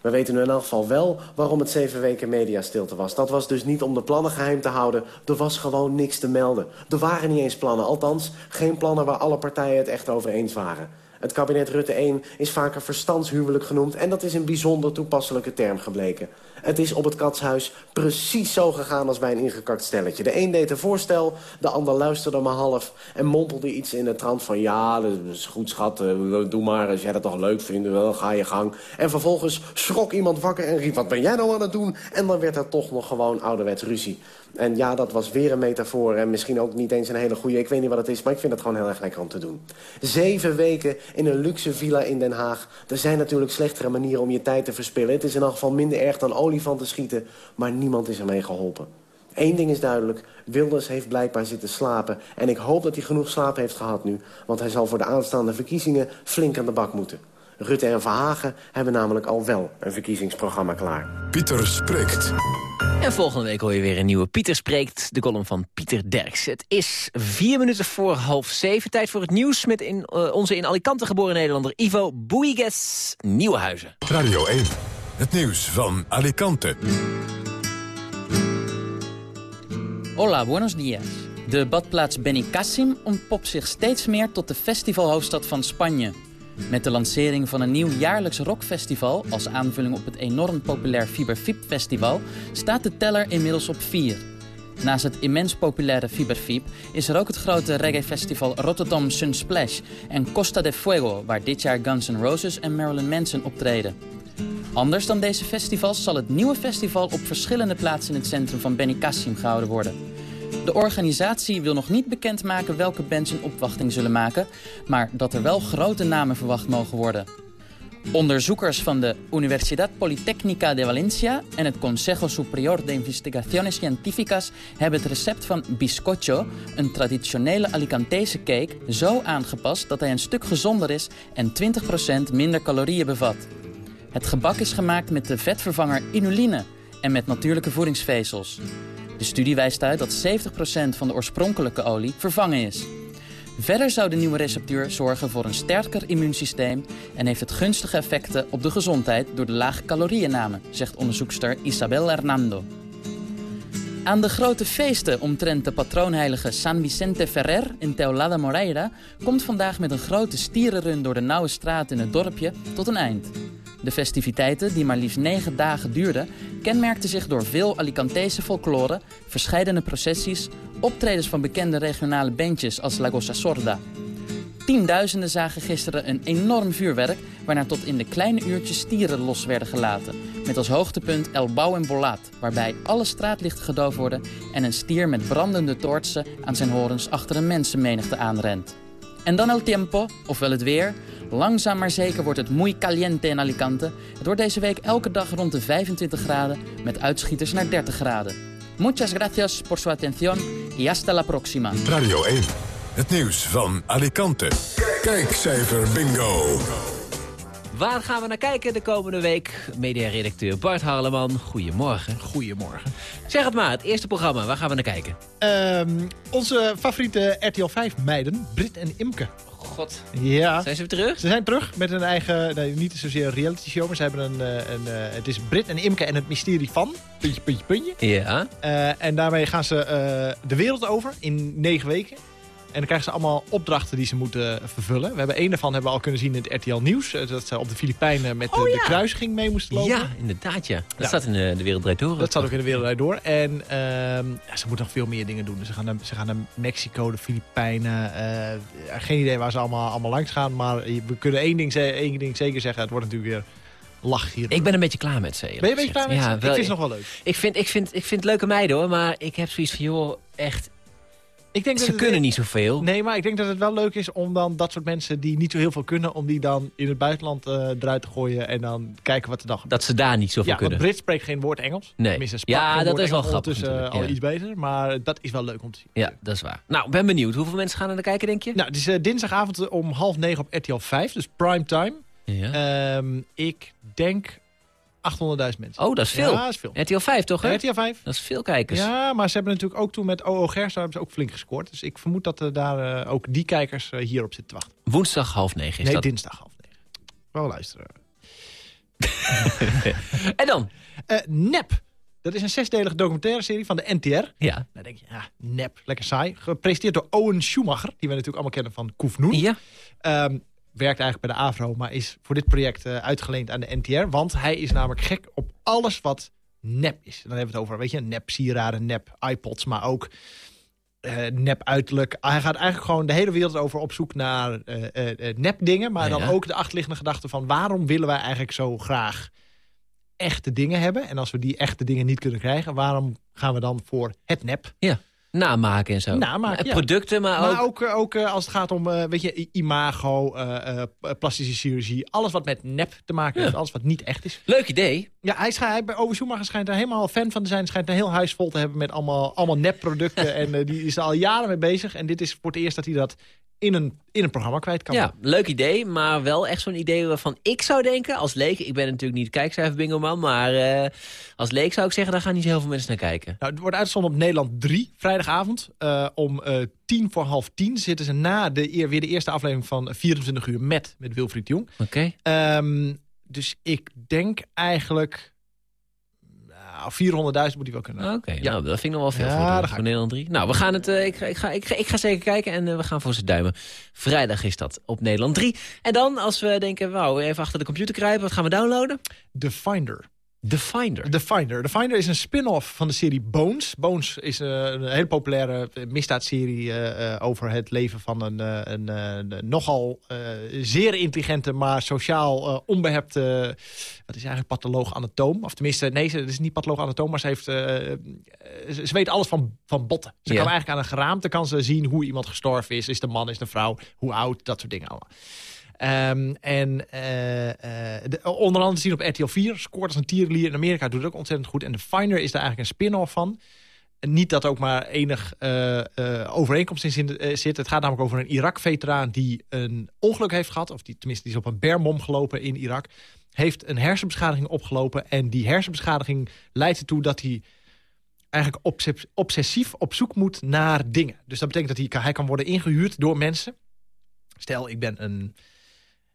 We weten nu in elk geval wel waarom het zeven weken mediastilte was. Dat was dus niet om de plannen geheim te houden. Er was gewoon niks te melden. Er waren niet eens plannen. Althans, geen plannen waar alle partijen het echt over eens waren. Het kabinet Rutte 1 is vaker verstandshuwelijk genoemd... en dat is een bijzonder toepasselijke term gebleken. Het is op het katshuis precies zo gegaan als bij een ingekakt stelletje. De een deed een voorstel, de ander luisterde maar half... en mompelde iets in de trant van... ja, dat is goed schat, eh, doe maar, als jij dat toch leuk vindt, wel, ga je gang. En vervolgens schrok iemand wakker en riep... wat ben jij nou aan het doen? En dan werd er toch nog gewoon ouderwets ruzie. En ja, dat was weer een metafoor en misschien ook niet eens een hele goede. Ik weet niet wat het is, maar ik vind het gewoon heel erg lekker om te doen. Zeven weken in een luxe villa in Den Haag. Er zijn natuurlijk slechtere manieren om je tijd te verspillen. Het is in elk geval minder erg dan olifanten schieten, maar niemand is ermee geholpen. Eén ding is duidelijk, Wilders heeft blijkbaar zitten slapen. En ik hoop dat hij genoeg slaap heeft gehad nu. Want hij zal voor de aanstaande verkiezingen flink aan de bak moeten. Rutte en Verhagen hebben namelijk al wel een verkiezingsprogramma klaar. Pieter spreekt. En volgende week hoor je weer een nieuwe Pieter Spreekt, de column van Pieter Derks. Het is vier minuten voor half zeven. Tijd voor het nieuws met in, uh, onze in Alicante geboren Nederlander Ivo Boeiges Nieuwenhuizen. Radio 1, het nieuws van Alicante. Hola, buenos días. De badplaats Benicassim ontpopt zich steeds meer tot de festivalhoofdstad van Spanje. Met de lancering van een nieuw jaarlijks rockfestival... als aanvulling op het enorm populair Fiberfip Festival... staat de teller inmiddels op vier. Naast het immens populaire Fiberfip is er ook het grote reggae-festival Rotterdam Sunsplash... en Costa de Fuego, waar dit jaar Guns N' Roses en Marilyn Manson optreden. Anders dan deze festivals zal het nieuwe festival op verschillende plaatsen in het centrum van Benicassim gehouden worden... De organisatie wil nog niet bekendmaken welke bands een opwachting zullen maken... maar dat er wel grote namen verwacht mogen worden. Onderzoekers van de Universidad Politécnica de Valencia en het Consejo Superior de Investigaciones Científicas hebben het recept van biscocho, een traditionele Alicantese cake, zo aangepast dat hij een stuk gezonder is en 20% minder calorieën bevat. Het gebak is gemaakt met de vetvervanger inuline en met natuurlijke voedingsvezels. De studie wijst uit dat 70% van de oorspronkelijke olie vervangen is. Verder zou de nieuwe receptuur zorgen voor een sterker immuunsysteem... en heeft het gunstige effecten op de gezondheid door de lage calorieënname... zegt onderzoekster Isabel Hernando. Aan de grote feesten omtrent de patroonheilige San Vicente Ferrer in Teolada Moreira... komt vandaag met een grote stierenrun door de nauwe straat in het dorpje tot een eind. De festiviteiten, die maar liefst negen dagen duurden... kenmerkten zich door veel Alicantese folklore, verscheidene processies... optredens van bekende regionale bandjes als La Gossa Sorda. Tienduizenden zagen gisteren een enorm vuurwerk... waarna tot in de kleine uurtjes stieren los werden gelaten. Met als hoogtepunt El Bau en Bolat... waarbij alle straatlichten gedoofd worden... en een stier met brandende toortsen aan zijn horens achter een mensenmenigte aanrent. En dan el tiempo, ofwel het weer. Langzaam maar zeker wordt het muy caliente in Alicante. Het wordt deze week elke dag rond de 25 graden, met uitschieters naar 30 graden. Muchas gracias por su atención y hasta la próxima. Radio 1, het nieuws van Alicante. Kijkcijfer bingo. Waar gaan we naar kijken de komende week? Mediaredacteur Bart Harleman, goedemorgen. Goedemorgen. Zeg het maar, het eerste programma, waar gaan we naar kijken? Ehm, onze favoriete RTL 5 meiden, Brit en Imke. God. Ja. Zijn ze weer terug? Ze zijn terug met een eigen, nee, niet zozeer een reality show, maar ze hebben een, eh, een eh, het is Brit en Imke en het mysterie van, puntje, puntje, puntje. Ja. Eh, en daarmee gaan ze de wereld over in negen weken. En dan krijgen ze allemaal opdrachten die ze moeten vervullen. We hebben één daarvan hebben we al kunnen zien in het RTL Nieuws. eh, Dat ze op de Filipijnen met de, Oh, de ja. kruising mee moesten lopen. Ja, inderdaad ja. Dat Ja. staat in de, de Wereld Draait Door. Dat staat ook in de wereld door. En ehm, ja, ze moeten nog veel meer dingen doen. Dus ze gaan naar, ze gaan naar Mexico, de Filipijnen. eh, geen idee waar ze allemaal, allemaal langs gaan. Maar we kunnen één ding, één ding zeker zeggen. Het wordt natuurlijk weer lach hier. Ik ben een beetje klaar met ze. Ben je een beetje klaar met ze? Ja, Ik wel- vind ze nog wel leuk. Ik vind, ik, vind, ik vind leuke meiden hoor, maar ik heb zoiets van, joh, echt... Ik denk ze dat het- kunnen niet zoveel. Nee, maar ik denk dat het wel leuk is om dan dat soort mensen die niet zo heel veel kunnen... om die dan in het buitenland eh, eruit te gooien en dan kijken wat er dan gebeurt. Dat ze daar niet zoveel ja, kunnen. want Brit spreekt geen woord Engels. Nee. Tenminste, sprak Ja, dat is wel grappig eh, al ja. iets beter. Maar dat is wel leuk om te zien. Ja, dat is waar. Nou, ben benieuwd. Hoeveel mensen gaan er naar kijken, denk je? Nou, het is eh, dinsdagavond om half negen op RTL 5, dus prime time. Ja. Ehm, ik denk 800.000 mensen. Oh, dat is veel. Ja, dat is veel. RTL 5 toch, hè? RTL 5. Dat is veel kijkers. Ja, maar ze hebben natuurlijk ook toen met OO Gerso hebben ze ook flink gescoord. Dus ik vermoed dat er daar eh, ook die kijkers eh, hierop zitten te wachten. Woensdag half negen is nee, dat. dinsdag half negen. Wel luisteren. en dan? Eh, Nep. Dat is een zesdelige documentaire serie van de NTR. Ja. Dan denk je, ja, nep, lekker saai. Gepresenteerd door Owen Schumacher, die we natuurlijk allemaal kennen van Koef Noen. Ja. Ehm, werkt eigenlijk bij de AVRO, maar is voor dit project eh, uitgeleend aan de NTR. Want hij is namelijk gek op alles wat nep is. Dan hebben we het over, weet je, nep sieraden, nep iPods, maar ook eh, nep uiterlijk. Hij gaat eigenlijk gewoon de hele wereld over op zoek naar eh nep dingen. Maar Ja. dan ook de achterliggende gedachte van waarom willen wij eigenlijk zo graag echte dingen hebben? En als we die echte dingen niet kunnen krijgen, waarom gaan we dan voor het nep? Ja. Namaken en zo. Namaken, En ja. Producten, maar, Maar ook... ook, eh, ook eh, als het gaat om eh, weet je, imago, eh, eh, plastische chirurgie. Alles wat met nep te maken heeft. Alles wat niet echt is. Leuk idee. Ja, hij schijnt, hij, bij Ove Schumacher schijnt er helemaal fan van te zijn. Schijnt een heel huis vol te hebben met allemaal, allemaal nepproducten. en eh, die is er al jaren mee bezig. En dit is voor het eerst dat hij dat in een, in een programma kwijt kan. Ja, leuk idee, maar wel echt zo'n idee waarvan ik zou denken, als leek, ik ben natuurlijk niet kijkcijfer bingo man, maar eh, als leek zou ik zeggen, daar gaan niet heel veel mensen naar kijken. Nou, het wordt uitgezonden op Nederland 3, vrijdagavond. Eh, om eh, tien voor half tien zitten ze na de, eer- weer de eerste aflevering van 24 uur met, met Wilfried Jong. Oké. Ehm, dus ik denk eigenlijk... Nou, 400.000 moet hij wel kunnen. Oké, nou dat vind ik nog wel veel Ja, voor, voor Nederland 3. Nou, we gaan het, eh, ik, ga, ik, ga, ik, ga, ik ga zeker kijken en eh, we gaan voor ze duimen. Vrijdag is dat op Nederland 3. En dan, als we denken, wauw, even achter de computer kruipen, wat gaan we downloaden? The Finder. The Finder. The Finder. The Finder is een spin-off van de serie Bones. Bones is eh, een hele populaire misdaadserie eh, eh, over het leven van een, een, een nogal zeer intelligente, maar sociaal eh, onbehepte, wat is eigenlijk patholoog anatoom. Of tenminste, nee, ze het is niet patholoog anatoom, maar ze, heeft, ze, weet alles van, van botten. Ze kan eigenlijk aan een geraamte kan ze zien hoe iemand gestorven is. Is de man, is de vrouw, hoe oud, dat soort dingen allemaal. Ehm, en eh, eh, de- onder andere zien op RTL 4. Scoort als een tierenlier. In Amerika doet het ook ontzettend goed. En The Finder is daar eigenlijk een spin-off van. Niet dat ook maar enig eh, eh, overeenkomst in eh, zit. Het gaat namelijk over een Irak-veteraan die een ongeluk heeft gehad. Of die, tenminste, die is op een bermbom gelopen in Irak. Heeft een hersenbeschadiging opgelopen. En die hersenbeschadiging leidt ertoe dat hij eigenlijk obses- obsessief op zoek moet naar dingen. Dus dat betekent dat hij, hij kan worden ingehuurd door mensen. Stel, ik ben een...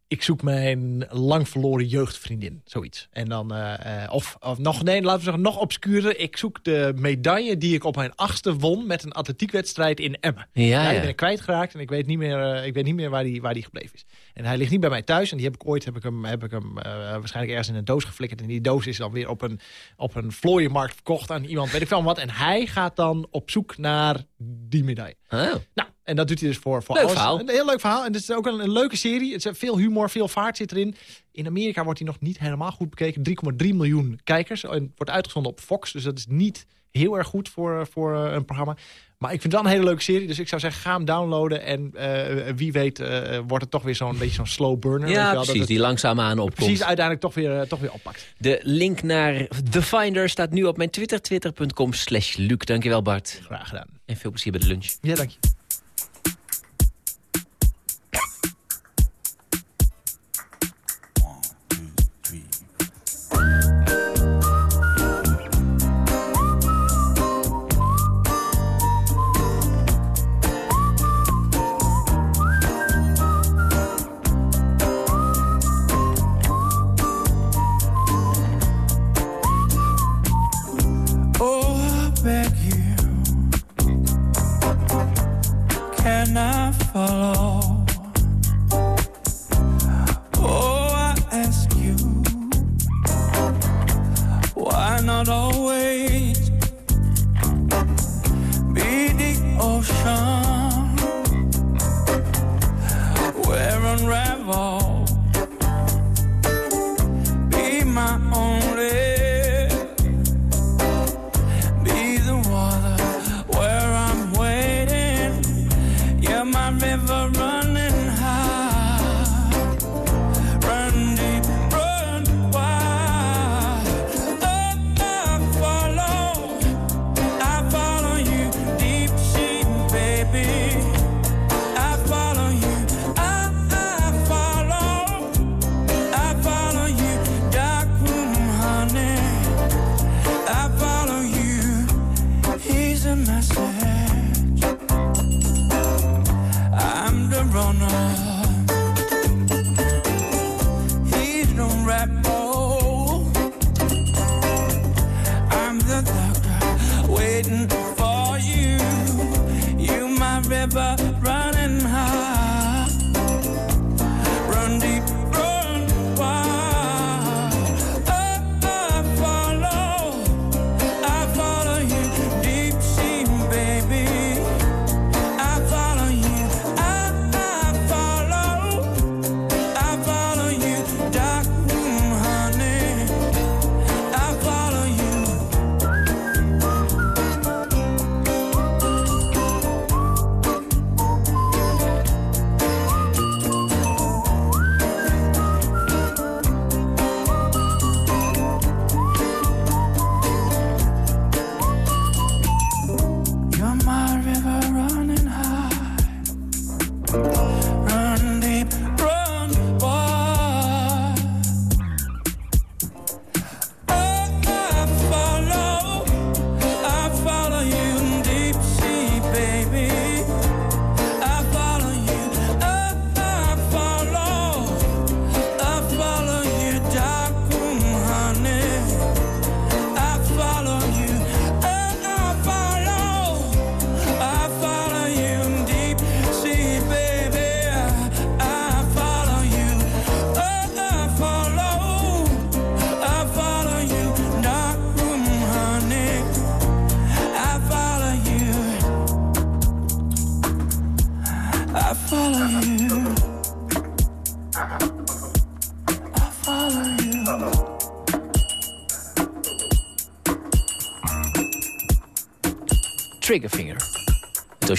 Ik zoek mijn lang verloren jeugdvriendin, zoiets. En dan, eh, eh, of, of nog, nee, laten we zeggen, nog obscuurder. Ik zoek de medaille die ik op mijn achtste won met een atletiekwedstrijd in Emmen. Ja, die ja. ben ik kwijtgeraakt en ik weet niet meer, eh, ik weet niet meer waar, die, waar die gebleven is. En hij ligt niet bij mij thuis en die heb ik ooit heb ik hem, heb ik hem eh, waarschijnlijk ergens in een doos geflikkerd. En die doos is dan weer op een, op een vlooienmarkt verkocht aan iemand, weet ik veel wat. En hij gaat dan op zoek naar die medaille. Oh. Nou, en dat doet hij dus voor, voor Leuk alles. verhaal. Een heel leuk verhaal. En het is ook een, een leuke serie. Het is veel humor, veel vaart zit erin. In Amerika wordt hij nog niet helemaal goed bekeken. 3,3 miljoen kijkers. En wordt uitgezonden op Fox. Dus dat is niet heel erg goed voor, voor eh, een programma. Maar ik vind het wel een hele leuke serie. Dus ik zou zeggen, ga hem downloaden. En eh, wie weet eh, wordt het toch weer zo'n beetje zo'n slow burner. Ja, wel, dat precies, het die langzaamaan opkomt. Precies uiteindelijk toch weer, eh, toch weer oppakt. De link naar The Finder staat nu op mijn Twitter, twitter.com slash Luc. Dankjewel Bart. Graag gedaan. En veel plezier bij de lunch. Ja, dank je.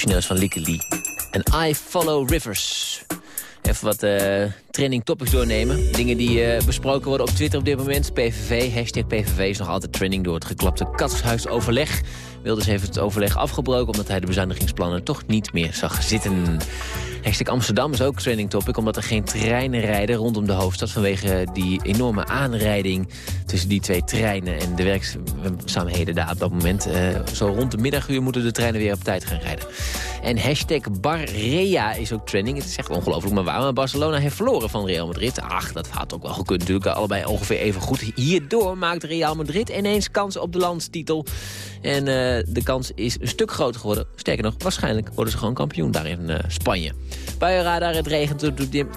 Van Lieke Lee. En I Follow Rivers. Even wat eh, trending topics doornemen. Dingen die eh, besproken worden op Twitter op dit moment. PVV, hashtag PVV is nog altijd trending door het geklapte katshuisoverleg. Wilders heeft het overleg afgebroken omdat hij de bezuinigingsplannen toch niet meer zag zitten. Hashtag Amsterdam is ook trending topic omdat er geen treinen rijden rondom de hoofdstad vanwege die enorme aanrijding tussen die twee treinen en de werkzaamheden daar op dat moment. Eh, zo rond de middaguur moeten de treinen weer op tijd gaan rijden. En hashtag Barrea is ook trending. Het is echt ongelooflijk maar waar. Maar Barcelona heeft verloren van Real Madrid. Ach, dat had ook wel gekund natuurlijk. Allebei ongeveer even goed. Hierdoor maakt Real Madrid ineens kans op de landstitel. En eh, de kans is een stuk groter geworden. Sterker nog, waarschijnlijk worden ze gewoon kampioen daar in eh, Spanje. Buienradar, het regent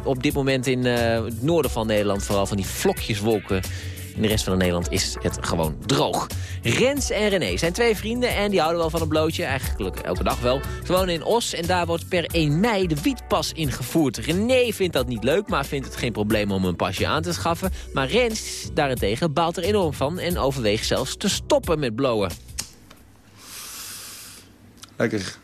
op dit, moment in eh, het noorden van Nederland. Vooral van die vlokjeswolken. In de rest van Nederland is het gewoon droog. Rens en René zijn twee vrienden en die houden wel van een blootje. Eigenlijk elke dag wel. Ze wonen in Os en daar wordt per 1 mei de wietpas ingevoerd. René vindt dat niet leuk, maar vindt het geen probleem om een pasje aan te schaffen. Maar Rens daarentegen baalt er enorm van en overweegt zelfs te stoppen met blowen. Lekker.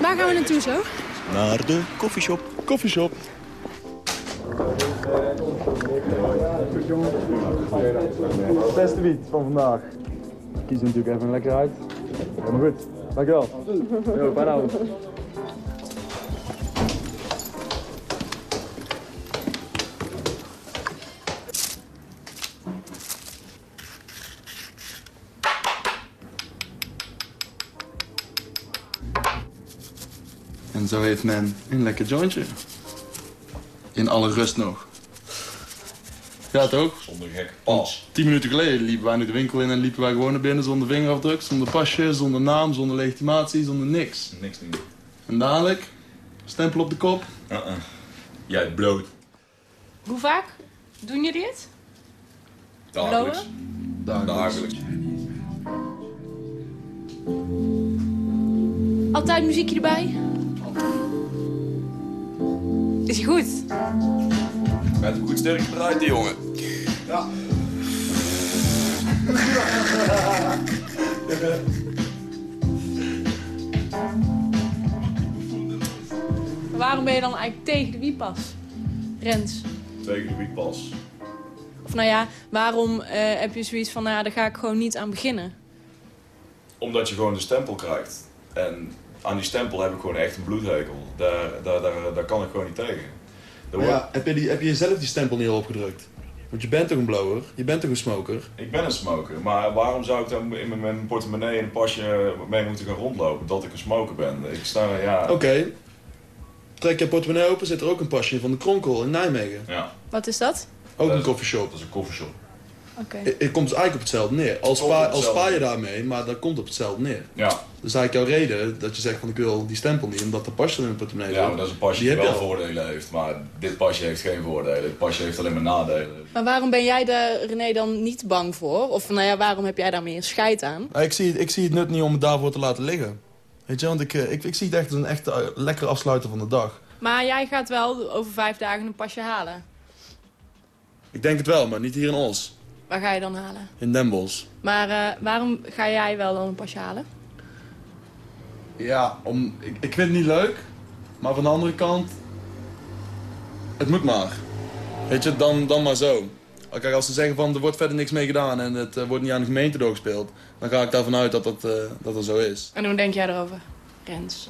Waar gaan we naartoe zo? Naar de koffieshop. Koffieshop. Beste wiet van vandaag. Kies natuurlijk even lekker uit. Helemaal goed. Dankjewel. Yo, fijne. En zo heeft men een lekker jointje. In alle rust nog. Ja, toch? Zonder gek pas. Tien minuten geleden liepen wij nu de winkel in en liepen wij gewoon naar binnen zonder vingerafdruk, zonder pasje, zonder naam, zonder legitimatie, zonder niks. Niks niet. En dadelijk, stempel op de kop. Uh-uh. Jij bloot. Hoe vaak doen jullie dit? Dagelijks. Dagelijks. Altijd muziekje erbij? Is hij goed? Met een goed sterk gedraaid, die jongen. Ja. Waarom ben je dan eigenlijk tegen de wiepas? Rens. Tegen de wietpas. Of nou ja, waarom eh, heb je zoiets van, nou ja, daar ga ik gewoon niet aan beginnen? Omdat je gewoon de stempel krijgt. En aan die stempel heb ik gewoon echt een bloedhekel. Daar, daar, daar, daar kan ik gewoon niet tegen. Wordt- ja, heb je, die, heb je jezelf die stempel niet al opgedrukt? Want je bent toch een blower? Je bent toch een smoker? Ik ben een smoker, maar waarom zou ik dan in mijn- mijn portemonnee en een pasje mee moeten gaan rondlopen dat ik een smoker ben? Ik sta, ja... Oké. Trek je portemonnee open, zit er ook een pasje in van de Kronkel in Nijmegen. Ja. Wat is dat? Ook een koffieshop. Dat is een koffieshop. Oké. Het het komt dus eigenlijk op hetzelfde neer. Al Komt op spa, al hetzelfde spaar je daarmee, maar dat komt op hetzelfde neer. Ja. Dus eigenlijk jouw reden dat je zegt van ik wil die stempel niet, omdat de pasje in de portemonnee Ja, maar dat is een pasje Die wel al. voordelen heeft. Maar dit pasje heeft geen voordelen. Dit pasje heeft alleen maar nadelen. Maar waarom ben jij daar, René, dan niet bang voor? Of nou ja, waarom heb jij daar meer scheid aan? Ik, zie, ik zie het nut niet om het daarvoor te laten liggen. Weet je, want ik, eh, ik, ik zie het echt als een echte eh, lekkere afsluiter van de dag. Maar jij gaat wel over vijf dagen een pasje halen. Ik denk het wel, maar niet hier in Os. Waar ga je dan halen? In Den Bosch. Maar eh, waarom ga jij wel dan een pasje halen? Ja, om, ik, ik vind het niet leuk. Maar van de andere kant... Het moet maar. Weet je, dan, dan maar zo. Kijk, als ze zeggen van er wordt verder niks mee gedaan en het eh, wordt niet aan de gemeente doorgespeeld... dan ga ik daarvan uit dat dat, eh, dat dat zo is. En hoe denk jij erover, Rens?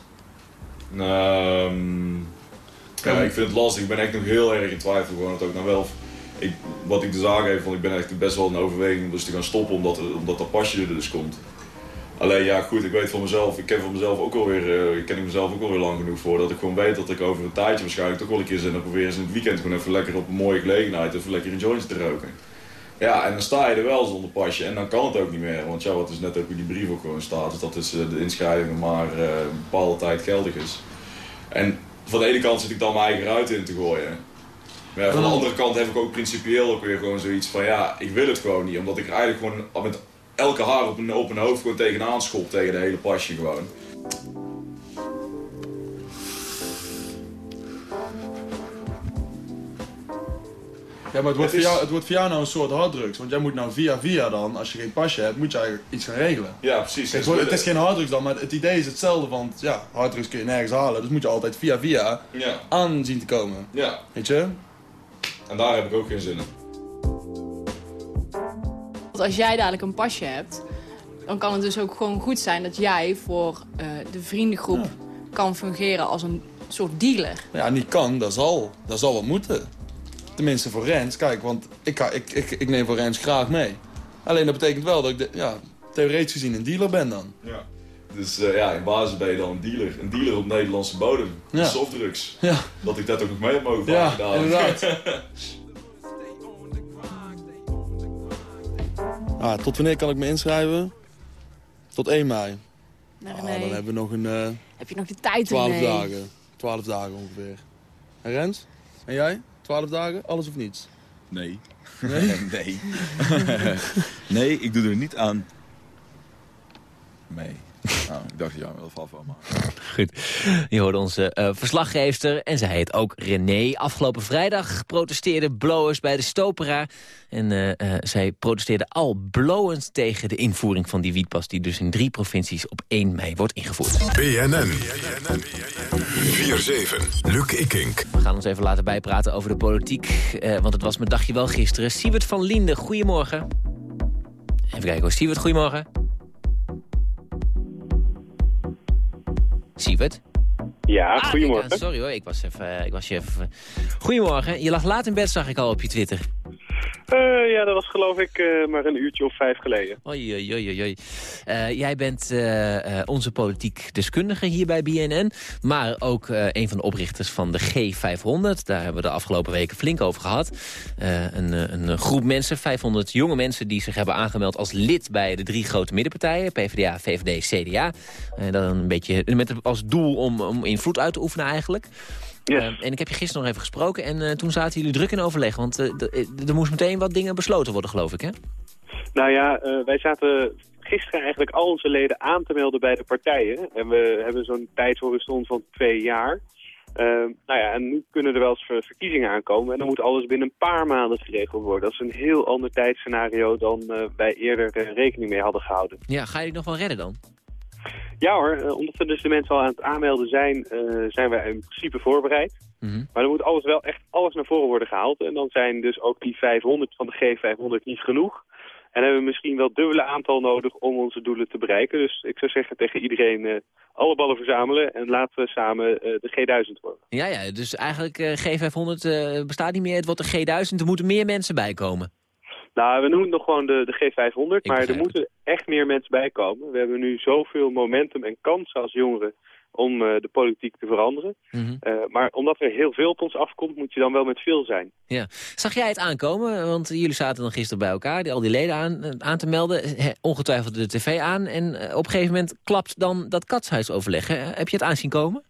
Ehm ja, ik vind het lastig. Ik ben echt nog heel erg in twijfel. Gewoon het ook nou wel. Ik, wat ik dus aangeef, van ik ben echt best wel in overweging om dus te gaan stoppen omdat, omdat dat pasje er dus komt. Alleen ja, goed, ik weet van mezelf, ik ken van mezelf ook alweer, eh, ik ken ik mezelf ook alweer lang genoeg voor dat ik gewoon weet dat ik over een tijdje waarschijnlijk toch wel een keer zin heb proberen eens in het weekend gewoon even lekker op een mooie gelegenheid even lekker een jointje te roken. Ja, en dan sta je er wel zonder pasje en dan kan het ook niet meer. Want ja, wat dus net ook in die brief ook gewoon staat, is dat dus eh, de inschrijving maar eh, een bepaalde tijd geldig is. En van de ene kant zit ik dan mijn eigen ruit in te gooien. Maar ja, van de andere kant heb ik ook principieel ook weer gewoon zoiets van ja, ik wil het gewoon niet. Omdat ik eigenlijk gewoon met elke haar op mijn, op mijn hoofd gewoon tegenaan schop tegen de hele pasje gewoon. Ja, maar het wordt, Het is- jou, het wordt voor jou nou een soort harddrugs. Want jij moet nou via via dan, als je geen pasje hebt, moet je eigenlijk iets gaan regelen. Ja, precies. Het, wordt- het is geen harddrugs dan, maar het idee is hetzelfde. Want ja, harddrugs kun je nergens halen. Dus moet je altijd via via Ja. aan zien te komen. Ja. Weet je? En daar heb ik ook geen zin in. Want als jij dadelijk een pasje hebt, dan kan het dus ook gewoon goed zijn dat jij voor eh, de vriendengroep kan fungeren als een soort dealer. Ja, niet kan, dat zal. Dat zal wel moeten. Tenminste voor Rens. Kijk, want ik, ik, ik, ik neem voor Rens graag mee. Alleen dat betekent wel dat ik de, ja, theoretisch gezien een dealer ben dan. Ja. Dus eh, ja, in basis ben je dan een dealer. Een dealer op Nederlandse bodem. Ja. Softdrugs. Ja. Dat ik dat ook nog mee heb mogen Ja, dadelijk. inderdaad. Ah, tot wanneer kan ik me inschrijven? Tot 1 mei. Ah, René, dan hebben we nog een eh heb je nog de tijd 12 René? dagen. 12 dagen ongeveer. En Rens? En jij? 12 dagen? Alles of niets? Nee. Nee? nee. nee, ik doe er niet aan. Nee. Nou, ik dacht, ja, wel van van, maar... Goed, je hoorde onze eh, verslaggeefster en zij heet ook René. Afgelopen vrijdag protesteerden blowers bij de Stopera. En eh, eh, zij protesteerden al blowend tegen de invoering van die wietpas... die dus in drie provincies op 1 mei wordt ingevoerd. BNN. 4-7. Luc Ikink. We gaan ons even laten bijpraten over de politiek. eh, want het was mijn dagje wel gisteren. Siewert van Linden, goedemorgen. Even kijken hoor. Siewert, goedemorgen. Siewert? Ja, Ah, goedemorgen. sorry hoor, ik was, even, eh, ik was je even... Goedemorgen. Je lag laat in bed, zag ik al op je Twitter. Eh, ja, dat was geloof ik eh, maar een uurtje of vijf geleden. Oei, oei, oei, oei. Eh, jij bent onze politiek deskundige hier bij BNN. Maar ook een van de oprichters van de G500. Daar hebben we de afgelopen weken flink over gehad. Eh, een, een groep mensen, 500 jonge mensen... die zich hebben aangemeld als lid bij de drie grote middenpartijen. PvdA, VVD, CDA. Dan een beetje met als doel om, om invloed uit te oefenen eigenlijk. Eh, en ik heb je gisteren nog even gesproken en eh, toen zaten jullie druk in overleg. Want eh, eh, er moest meteen wat dingen besloten worden, geloof ik, hè? Nou ja, wij zaten gisteren eigenlijk al onze leden aan te melden bij de partijen. En we hebben zo'n tijdshorizon van twee jaar. Eh, nou ja, en nu kunnen er wel eens ver- verkiezingen aankomen. En dan moet alles binnen een paar maanden geregeld worden. Dat is een heel ander tijdscenario dan wij eerder rekening mee hadden gehouden. Ja, ga je het nog wel redden dan? Ja hoor, eh, omdat we dus de mensen al aan het aanmelden zijn, eh, zijn wij in principe voorbereid. Maar dan moet alles wel echt alles naar voren worden gehaald. En dan zijn dus ook die 500 van de G500 niet genoeg. En hebben we misschien wel dubbele aantal nodig om onze doelen te bereiken. Dus ik zou zeggen tegen iedereen eh, alle ballen verzamelen en laten we samen de G1000 worden. Ja, ja, dus eigenlijk eh, G500 eh, bestaat niet meer. Het wordt de G1000, er moeten meer mensen bij komen. Nou, we noemen nog gewoon de, de G500, maar er moeten echt meer mensen bij komen. We hebben nu zoveel momentum en kansen als jongeren om eh, de politiek te veranderen. Eh, maar omdat er heel veel op ons afkomt, moet je dan wel met veel zijn. Ja. Zag jij het aankomen? Want jullie zaten dan gisteren bij elkaar, die, al die leden aan, eh, aan te melden. He, ongetwijfeld de tv aan. En op een gegeven moment klapt dan dat katshuisoverleg. hè? Heb je het aanzien komen?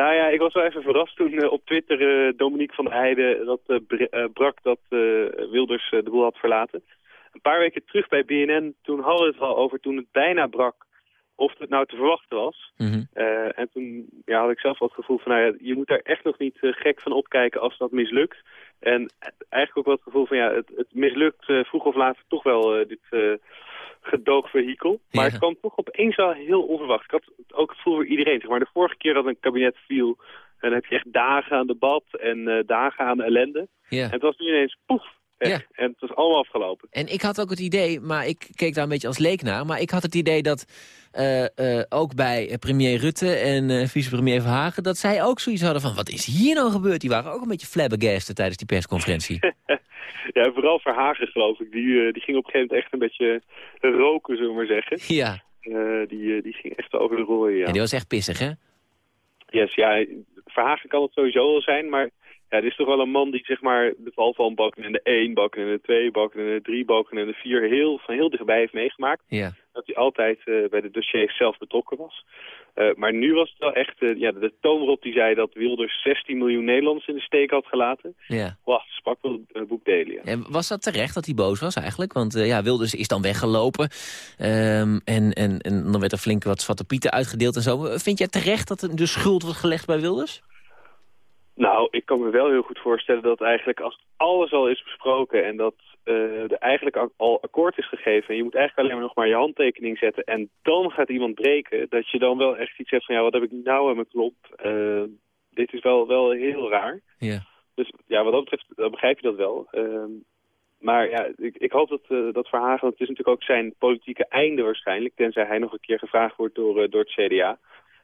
Nou ja, ik was wel even verrast toen eh, op Twitter eh, Dominique van der Heijden dat eh, br- brak dat Wilders de boel had verlaten. Een paar weken terug bij BNN, toen hadden we het al over toen het bijna brak of het nou te verwachten was. Eh, en toen ja, had ik zelf wel het gevoel van, nou ja, je moet daar echt nog niet gek van opkijken als dat mislukt. En eigenlijk ook wel het gevoel van, ja, het, het mislukt vroeg of laat toch wel dit gedoogvehikel. Maar het kwam toch opeens wel heel onverwacht. Ik had het ook het gevoel voor iedereen, zeg maar. De vorige keer dat een kabinet viel, dan heb je echt dagen aan debat en eh, dagen aan ellende. Ja. En het was nu ineens poef, weg. En het was allemaal afgelopen. En ik had ook het idee, maar ik keek daar een beetje als leek naar... maar ik had het idee dat eh, eh, ook bij eh, premier Rutte en vicepremier Verhagen... dat zij ook zoiets hadden van, wat is hier nou gebeurd? Die waren ook een beetje flabbergasted tijdens die persconferentie. Ja, vooral Verhagen geloof ik. Die, die ging op een gegeven moment echt een beetje roken, zullen we maar zeggen. Ja. Die, die ging echt over de rooien, ja. En die was echt pissig, hè? Yes, ja, Verhagen kan het sowieso wel zijn, maar ja, het is toch wel een man die zeg maar de val van bakken en de 1 bakken en de 2 bakken en de 3 bakken en de 4 heel, van heel dichtbij heeft meegemaakt. Ja. Dat hij altijd eh, bij de dossiers zelf betrokken was. Eh, maar nu was het wel echt, eh, ja, de toon waarop hij zei dat Wilders 16 miljoen Nederlanders in de steek had gelaten. Ja. Wacht, sprak wel een boekdelen. En was dat terecht dat hij boos was eigenlijk? Want ja, Wilders is dan weggelopen. Ehm, en, en, en dan werd er flink wat zwarte pieten uitgedeeld en zo. Vind jij terecht dat er de schuld wordt gelegd bij Wilders? Nou, ik kan me wel heel goed voorstellen dat eigenlijk als alles al is besproken en dat eh, er eigenlijk al- akkoord is gegeven en je moet eigenlijk alleen maar nog maar je handtekening zetten en dan gaat iemand breken, dat je dan wel echt iets hebt van ja, wat heb ik nou aan mijn klop? Eh, dit is wel, wel heel raar. Ja. Dus ja, wat dat betreft dan begrijp je dat wel. Ehm, maar ja, ik, ik hoop dat, eh, dat Verhagen, want het is natuurlijk ook zijn politieke einde waarschijnlijk, tenzij hij nog een keer gevraagd wordt door, eh, door het CDA.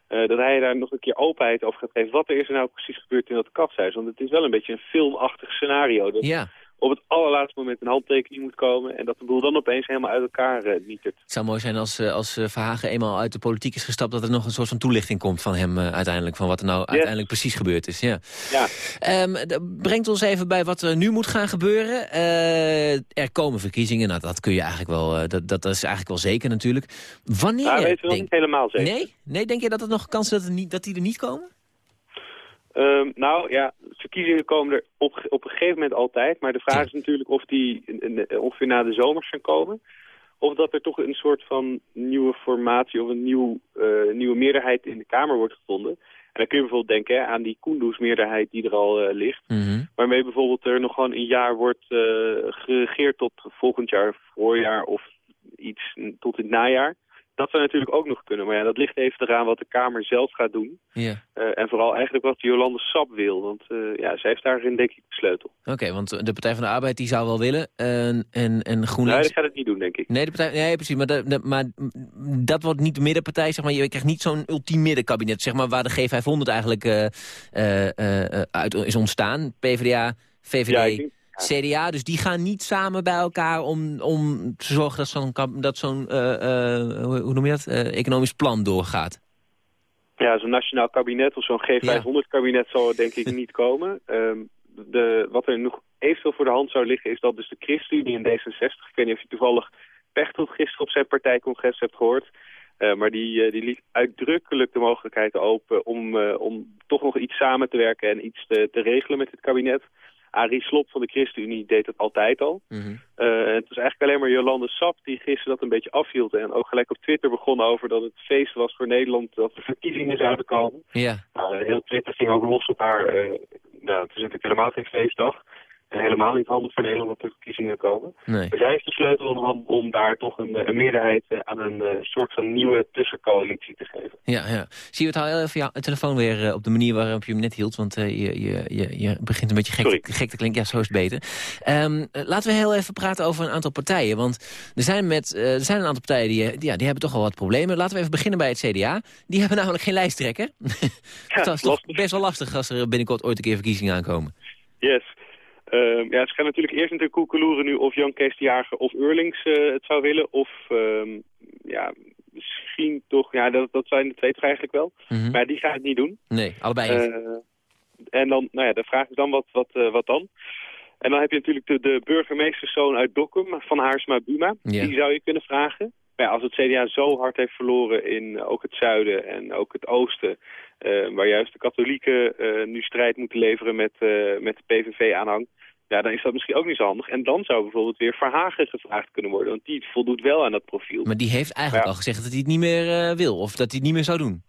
Eh, dat hij daar nog een keer openheid over gaat geven. Wat er is er nou precies gebeurd in dat katshuis? Want het is wel een beetje een filmachtig scenario. Dat Ja. Op het allerlaatste moment een handtekening moet komen... en dat de boel dan opeens helemaal uit elkaar eh, nietert. Het zou mooi zijn als, eh, als eh, Verhagen eenmaal uit de politiek is gestapt... dat er nog een soort van toelichting komt van hem eh, uiteindelijk... van wat er nou uiteindelijk precies gebeurd is. Ja. Ja. Ehm, dat brengt ons even bij wat er nu moet gaan gebeuren. Eh, er komen verkiezingen, nou, dat kun je eigenlijk wel... eh, dat, dat is eigenlijk wel zeker natuurlijk. Wanneer... Maar weten we nog denk- niet helemaal zeker. Nee? Nee, denk je dat er nog kans is dat, er niet, dat die er niet komen? Ehm, nou ja, verkiezingen komen er op, op een gegeven moment altijd. Maar de vraag is natuurlijk of die ongeveer na de zomers gaan komen. Of dat er toch een soort van nieuwe formatie of een nieuw, eh, nieuwe meerderheid in de Kamer wordt gevonden. En dan kun je bijvoorbeeld denken hè, aan die Kunduz-meerderheid die er al eh, ligt. Waarmee bijvoorbeeld er nog gewoon een jaar wordt eh, geregeerd tot volgend jaar voorjaar of iets tot in het najaar. Dat zou natuurlijk ook nog kunnen. Maar ja, dat ligt even eraan wat de Kamer zelf gaat doen. Ja. Eh, en vooral eigenlijk wat Jolande Sap wil. Want eh, ja, zij heeft daarin denk ik de sleutel. Oké, want de Partij van de Arbeid die zou wel willen. En, en, en Nee, GroenLinks... dat gaat het niet doen, denk ik. Nee, de partij, nee, precies. Maar, de, de- maar dat wordt niet de middenpartij. Zeg maar. Je krijgt niet zo'n ultiem middenkabinet, zeg maar, waar de G500 eigenlijk eh, uit is ontstaan. PvdA, VVD, Ja, ik denk- CDA. Dus die gaan niet samen bij elkaar om, om te zorgen dat zo'n dat zo'n eh, eh, hoe noem je dat, Eh, economisch plan doorgaat. Ja, zo'n nationaal kabinet of zo'n G500-kabinet zal denk ik niet komen. Ehm, de, wat er nog eventueel voor de hand zou liggen is dat dus de ChristenUnie en D66... ik weet niet of je toevallig Pechtold gisteren op zijn partijcongres hebt gehoord... eh, maar die, die liet uitdrukkelijk de mogelijkheid open om, om toch nog iets samen te werken en iets te, te regelen met het kabinet. Arie Slob van de ChristenUnie deed dat altijd al. Eh, en het was eigenlijk alleen maar Jolande Sap die gisteren dat een beetje afhield. En ook gelijk op Twitter begon over dat het feest was voor Nederland dat er verkiezingen zouden komen. Ja. Nou, heel Twitter ging ook los op haar. eh nou, het is natuurlijk helemaal geen feestdag. Helemaal niet handig voor Nederland dat er verkiezingen komen. Nee. Maar zij heeft de sleutel handen om daar toch een, een meerderheid eh, aan een eh, soort van nieuwe tussencoalitie te geven. Ja, ja. Zie je het al heel even jouw telefoon weer eh, op de manier waarop je hem net hield? Want eh, je, je, je, je begint een beetje gek, gek te klinken. Ja, zo is het beter. Ehm, eh, laten we heel even praten over een aantal partijen. Want er zijn, met, eh, er zijn een aantal partijen die, eh, die, ja, die hebben toch wel wat problemen. Laten we even beginnen bij het CDA. Die hebben namelijk geen lijsttrekker. dat is toch best wel lastig als er binnenkort ooit een keer verkiezingen aankomen. Yes. Ehm, ja, ze gaan natuurlijk eerst natuurlijk koekeloeren nu of Jan Kees de Jager of Eurlings eh, het zou willen. Of ehm, ja, misschien toch, ja, dat, dat zijn de twee toch eigenlijk wel. Mhm. Maar die gaat het niet doen. Nee, allebei niet. Eh, en dan, nou ja, de vraag is dan wat, wat, eh, wat dan? En dan heb je natuurlijk de, de burgemeesterszoon uit Dokkum, van Haarsma Buma. Ja. Die zou je kunnen vragen. Maar ja, als het CDA zo hard heeft verloren in ook het zuiden en ook het oosten... waar juist de katholieken nu strijd moeten leveren met, met de PVV-aanhang... Ja, dan is dat misschien ook niet zo handig. En dan zou bijvoorbeeld weer Verhagen gevraagd kunnen worden. Want die voldoet wel aan dat profiel. Maar die heeft eigenlijk Ja. al gezegd dat hij het niet meer eh, wil. Of dat hij het niet meer zou doen.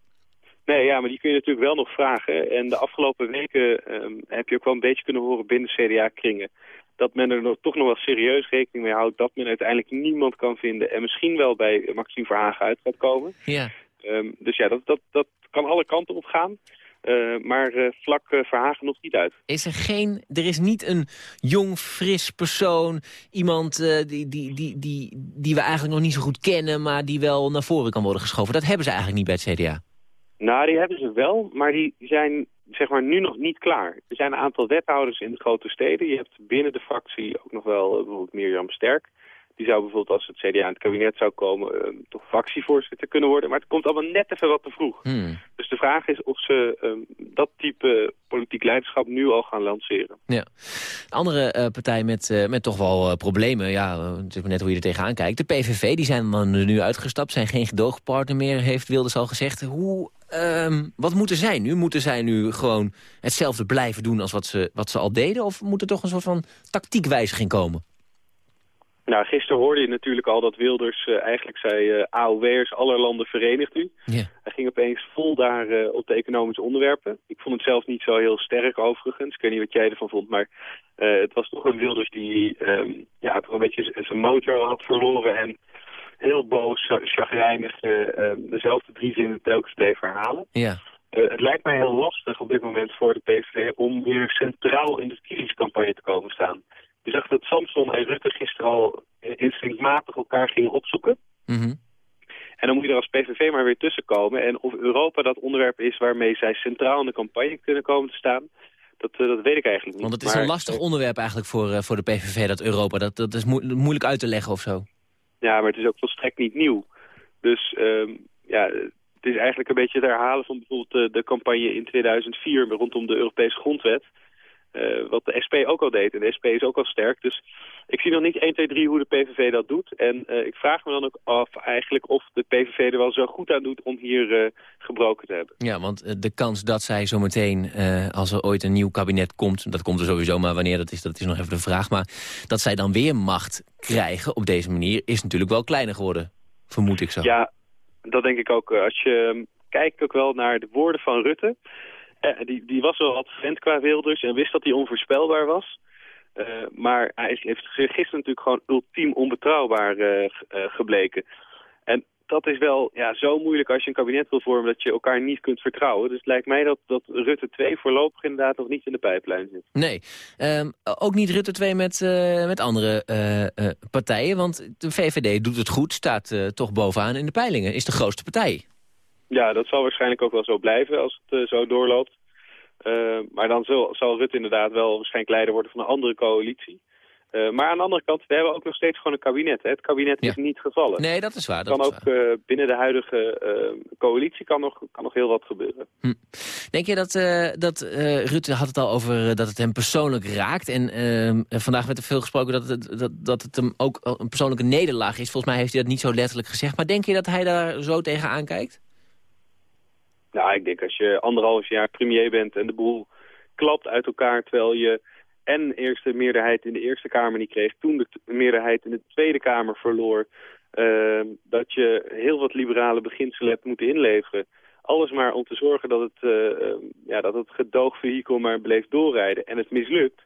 Nee, ja, maar die kun je natuurlijk wel nog vragen. En de afgelopen weken ehm, heb je ook wel een beetje kunnen horen binnen CDA-kringen... dat men er nog, toch nog wel serieus rekening mee houdt... dat men uiteindelijk niemand kan vinden... en misschien wel bij Maxime Verhagen uit gaat komen. Ja. Ehm, dus ja, dat, dat, dat kan alle kanten op gaan. Eh, maar eh, vlak eh, Verhagen nog niet uit. Is er geen, er is niet een jong, fris persoon, iemand die, die, die, die, die we eigenlijk nog niet zo goed kennen, maar die wel naar voren kan worden geschoven. Dat hebben ze eigenlijk niet bij het CDA. Nou, die hebben ze wel, maar die zijn zeg maar nu nog niet klaar. Er zijn een aantal wethouders in de grote steden. Je hebt binnen de fractie ook nog wel bijvoorbeeld Mirjam Sterk. Die zou bijvoorbeeld als het CDA in het kabinet zou komen... eh, toch fractievoorzitter kunnen worden. Maar het komt allemaal net even wat te vroeg. Hmm. Dus de vraag is of ze eh, dat type politiek leiderschap nu al gaan lanceren. Ja. Andere eh, partij met, eh, met toch wel eh, problemen, ja, het is maar net hoe je er tegenaan kijkt. De PVV, die zijn dan nu uitgestapt, zijn geen gedoogpartner meer, heeft Wilders al gezegd. Hoe, ehm, wat moeten zij nu? Moeten zij nu gewoon hetzelfde blijven doen als wat ze, wat ze al deden? Of moet er toch een soort van tactiekwijziging komen? Nou, gisteren hoorde je natuurlijk al dat Wilders eh, eigenlijk zei... eh AOW'ers, aller landen verenigt u. Hij ging opeens vol daar eh, op de economische onderwerpen. Ik vond het zelf niet zo heel sterk overigens. Ik weet niet wat jij ervan vond, maar het was toch een Wilders die ehm, ja, toch een beetje zijn motor had verloren... en heel boos, cha- chagrijnig eh, eh, dezelfde drie zinnen telkens bleef herhalen. Ja. Het lijkt mij heel lastig op dit moment voor de PVV om weer centraal in de verkiezingscampagne te komen staan. Je zag dat Samson en Rutte gisteren al eh, instinctmatig elkaar gingen opzoeken. Mhm. En dan moet je er als PVV maar weer tussenkomen. En of Europa dat onderwerp is waarmee zij centraal in de campagne kunnen komen te staan, dat, eh, dat weet ik eigenlijk niet. Want het is Maar, een lastig eh, onderwerp eigenlijk voor, eh, voor de PVV, dat Europa. Dat, dat is moe- moeilijk uit te leggen of zo. Ja, maar het is ook volstrekt niet nieuw. Dus ehm, ja, het is eigenlijk een beetje het herhalen van bijvoorbeeld de, de campagne in 2004 rondom de Europese grondwet. Eh, wat de SP ook al deed. En de SP is ook al sterk. Dus ik zie nog niet 1, 2, 3 hoe de PVV dat doet. En eh, ik vraag me dan ook af eigenlijk of de PVV er wel zo goed aan doet om hier eh, gebroken te hebben. Ja, want de kans dat zij zometeen, als er ooit een nieuw kabinet komt... dat komt er sowieso, maar wanneer dat is, dat is nog even de vraag... maar dat zij dan weer macht krijgen op deze manier... is natuurlijk wel kleiner geworden, vermoed ik zo. Ja, dat denk ik ook. Als je ehm, kijkt ook wel naar de woorden van Rutte. Eh, die, die was wel wat gewend qua Wilders en wist dat hij onvoorspelbaar was. Eh, maar hij heeft gisteren natuurlijk gewoon ultiem onbetrouwbaar eh, gebleken. En dat is wel ja, zo moeilijk als je een kabinet wil vormen dat je elkaar niet kunt vertrouwen. Dus het lijkt mij dat, dat Rutte 2 voorlopig inderdaad nog niet in de pijplijn zit. Nee, Ehm, ook niet Rutte 2 met, met andere partijen... want de VVD doet het goed, staat toch bovenaan in de peilingen. Is de grootste partij. Ja, dat zal waarschijnlijk ook wel zo blijven als het eh, zo doorloopt. Eh, maar dan zal, zal Rutte inderdaad wel waarschijnlijk leider worden van een andere coalitie. Eh, maar aan de andere kant, we hebben ook nog steeds gewoon een kabinet. Hè? Het kabinet is niet gevallen. Nee, dat is waar. Dat kan is ook binnen de huidige coalitie kan nog, kan nog heel wat gebeuren. Denk je dat, dat Rutte had het al over dat het hem persoonlijk raakt? En ehm, vandaag werd er veel gesproken dat het, dat, dat het hem ook een persoonlijke nederlaag is. Volgens mij heeft hij dat niet zo letterlijk gezegd. Maar denk je dat hij daar zo tegen aankijkt? Nou, ik denk als je anderhalf jaar premier bent en de boel klapt uit elkaar... terwijl je en eerst de meerderheid in de Eerste Kamer niet kreeg... toen de meerderheid in de Tweede Kamer verloor... eh, dat je heel wat liberale beginselen hebt moeten inleveren. Alles maar om te zorgen dat het, eh, ja, dat het gedoogvehikel maar bleef doorrijden. En het mislukt,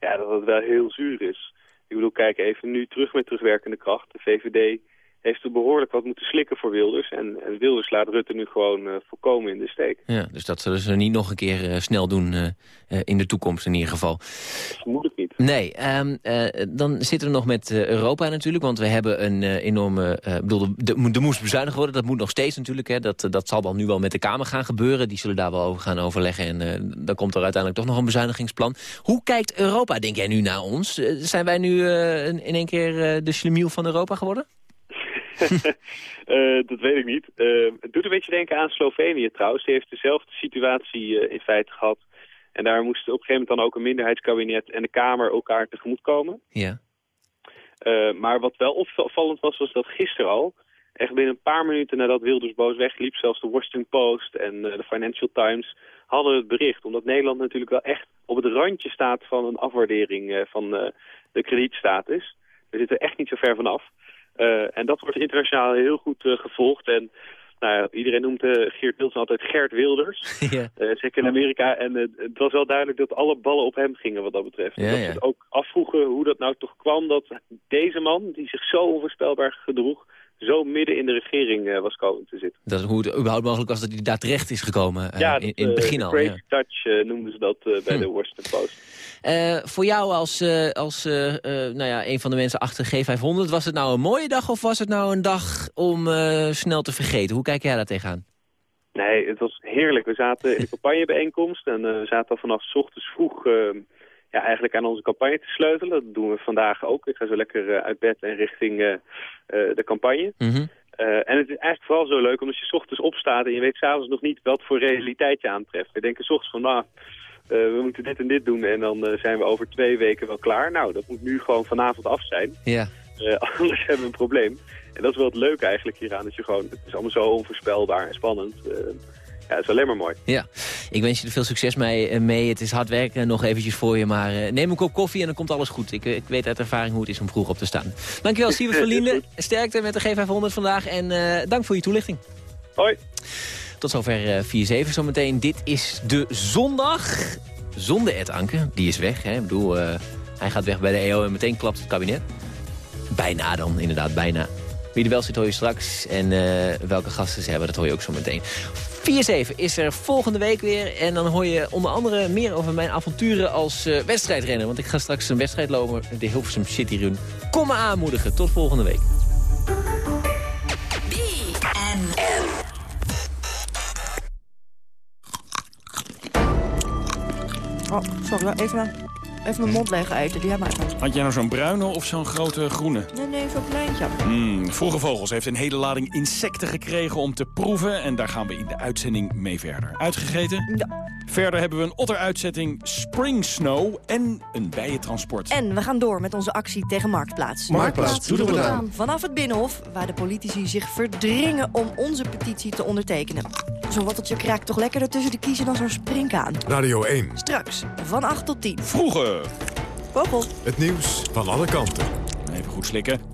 ja, dat het wel heel zuur is. Ik bedoel, kijk even nu terug met terugwerkende kracht. De VVD heeft er behoorlijk wat moeten slikken voor Wilders. En, en Wilders laat Rutte nu gewoon eh, volkomen in de steek. Ja, dus dat zullen ze niet nog een keer eh, snel doen eh, in de toekomst in ieder geval. Vermoedelijk niet. Nee, ehm, eh, dan zitten we nog met Europa natuurlijk. Want we hebben een enorme... bedoel, de- de- er moest bezuinigd worden. Dat moet nog steeds natuurlijk. Hè. Dat, dat zal dan nu wel met de Kamer gaan gebeuren. Die zullen daar wel over gaan overleggen. En dan komt er uiteindelijk toch nog een bezuinigingsplan. Hoe kijkt Europa, denk jij nu, naar ons? Zijn wij nu in één keer de schlemiel van Europa geworden? Eh, dat weet ik niet. Eh, het doet een beetje denken aan Slovenië trouwens. Die heeft dezelfde situatie eh, in feite gehad. En daar moest op een gegeven moment dan ook een minderheidskabinet en de Kamer elkaar tegemoet komen. Ja. Maar wat wel opvallend was, was dat gisteren al, echt binnen een paar minuten nadat Wilders boos wegliep, zelfs de Washington Post en de Financial Times hadden het bericht. Omdat Nederland natuurlijk wel echt op het randje staat van een afwaardering van de kredietstatus. We zitten echt niet zo ver vanaf. Eh, en dat wordt internationaal heel goed eh, gevolgd. En nou ja, iedereen noemt eh, Geert Wilders altijd Gert Wilders. ja. Zeker in Amerika. En het was wel duidelijk dat alle ballen op hem gingen wat dat betreft. Ja, dat ja. ze ook afvroegen hoe dat nou toch kwam dat deze man, die zich zo onvoorspelbaar gedroeg, zo midden in de regering eh, was komen te zitten. Dat is hoe het überhaupt mogelijk was dat hij daar terecht is gekomen. eh, ja, in, dat, in het eh, begin de al. Ja. touch eh, noemden ze dat eh, bij Hm. de Washington Post. Eh, voor jou als, eh, als eh, eh, nou ja, een van de mensen achter G500... was het nou een mooie dag of was het nou een dag om eh, snel te vergeten? Hoe kijk jij daar tegenaan? Nee, het was heerlijk. We zaten in een campagnebijeenkomst en eh, we zaten al vanaf 's ochtends vroeg eh, ja, eigenlijk aan onze campagne te sleutelen. Dat doen we vandaag ook. Ik ga zo lekker eh, uit bed en richting eh, eh, de campagne. Mhm. En het is eigenlijk vooral zo leuk omdat je 's ochtends opstaat en je weet s'avonds nog niet wat voor realiteit je aantreft. We denken 's ochtends van, nou, we moeten dit en dit doen en dan zijn we over twee weken wel klaar. Nou, dat moet nu gewoon vanavond af zijn. Ja. Anders hebben we een probleem. En dat is wel het leuke eigenlijk hieraan. Dat je gewoon, het is allemaal zo onvoorspelbaar en spannend. Ja, het is alleen maar mooi. Ja, ik wens je er veel succes mee. eh, mee. Het is hard werken nog eventjes voor je, maar eh, neem een kop koffie en dan komt alles goed. Ik, eh, ik weet uit ervaring hoe het is om vroeg op te staan. Dankjewel, Siebert van Liende. Sterkte met de G500 vandaag en dank voor je toelichting. Hoi. Tot zover eh 4-7 zometeen. Dit is de zondag. Zonder Ed Anke, die is weg. Hè. Ik bedoel, hij gaat weg bij de EO en meteen klapt het kabinet. Bijna dan, inderdaad, bijna. Wie er wel zit hoor je straks. En welke gasten ze hebben, dat hoor je ook zo meteen. 4-7 is er volgende week weer. En dan hoor je onder andere meer over mijn avonturen als eh, wedstrijdrenner. Want ik ga straks een wedstrijd lopen, de Hilversum City Run. Kom me aanmoedigen. Tot volgende week. Oh, sorry, even, even mijn mond leeg eten. Die hebben maar even. Had jij nou zo'n bruine of zo'n grote groene? Nee, nee, zo'n kleintje. Hmm, Vroege Vogels heeft een hele lading insecten gekregen om te proeven. En daar gaan we in de uitzending mee verder. Uitgegeten? Ja. Verder hebben we een otteruitzetting Spring Snow en een bijentransport. En we gaan door met onze actie tegen Marktplaats. Marktplaats, doe er wat aan. Vanaf het Binnenhof, waar de politici zich verdringen om onze petitie te ondertekenen. Zo'n watteltje kraakt toch lekkerder tussen de kiezen dan zo'n springkaan. Radio 1. Straks, van 8 tot 10. Vroege. Vogel. Het nieuws van alle kanten. Even goed slikken.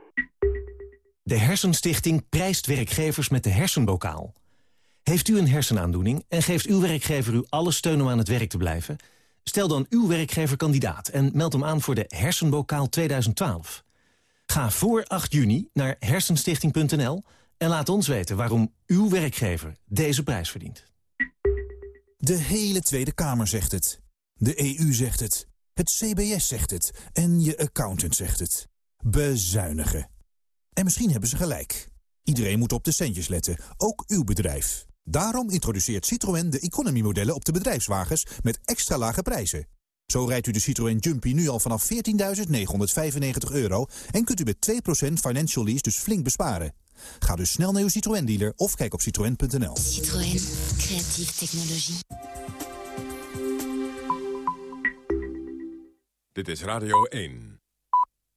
De Hersenstichting prijst werkgevers met de hersenbokaal. Heeft u een hersenaandoening en geeft uw werkgever u alle steun om aan het werk te blijven? Stel dan uw werkgever kandidaat en meld hem aan voor de Hersenbokaal 2012. Ga voor 8 juni naar hersenstichting.nl en laat ons weten waarom uw werkgever deze prijs verdient. De hele Tweede Kamer zegt het. De EU zegt het. Het CBS zegt het. En je accountant zegt het. Bezuinigen. En misschien hebben ze gelijk. Iedereen moet op de centjes letten, ook uw bedrijf. Daarom introduceert Citroën de economy-modellen op de bedrijfswagens met extra lage prijzen. Zo rijdt u de Citroën Jumpy nu al vanaf 14.995 euro... en kunt u met 2% financial lease dus flink besparen. Ga dus snel naar uw Citroën-dealer of kijk op citroën.nl. Citroën, creatieve technologie. Dit is Radio 1.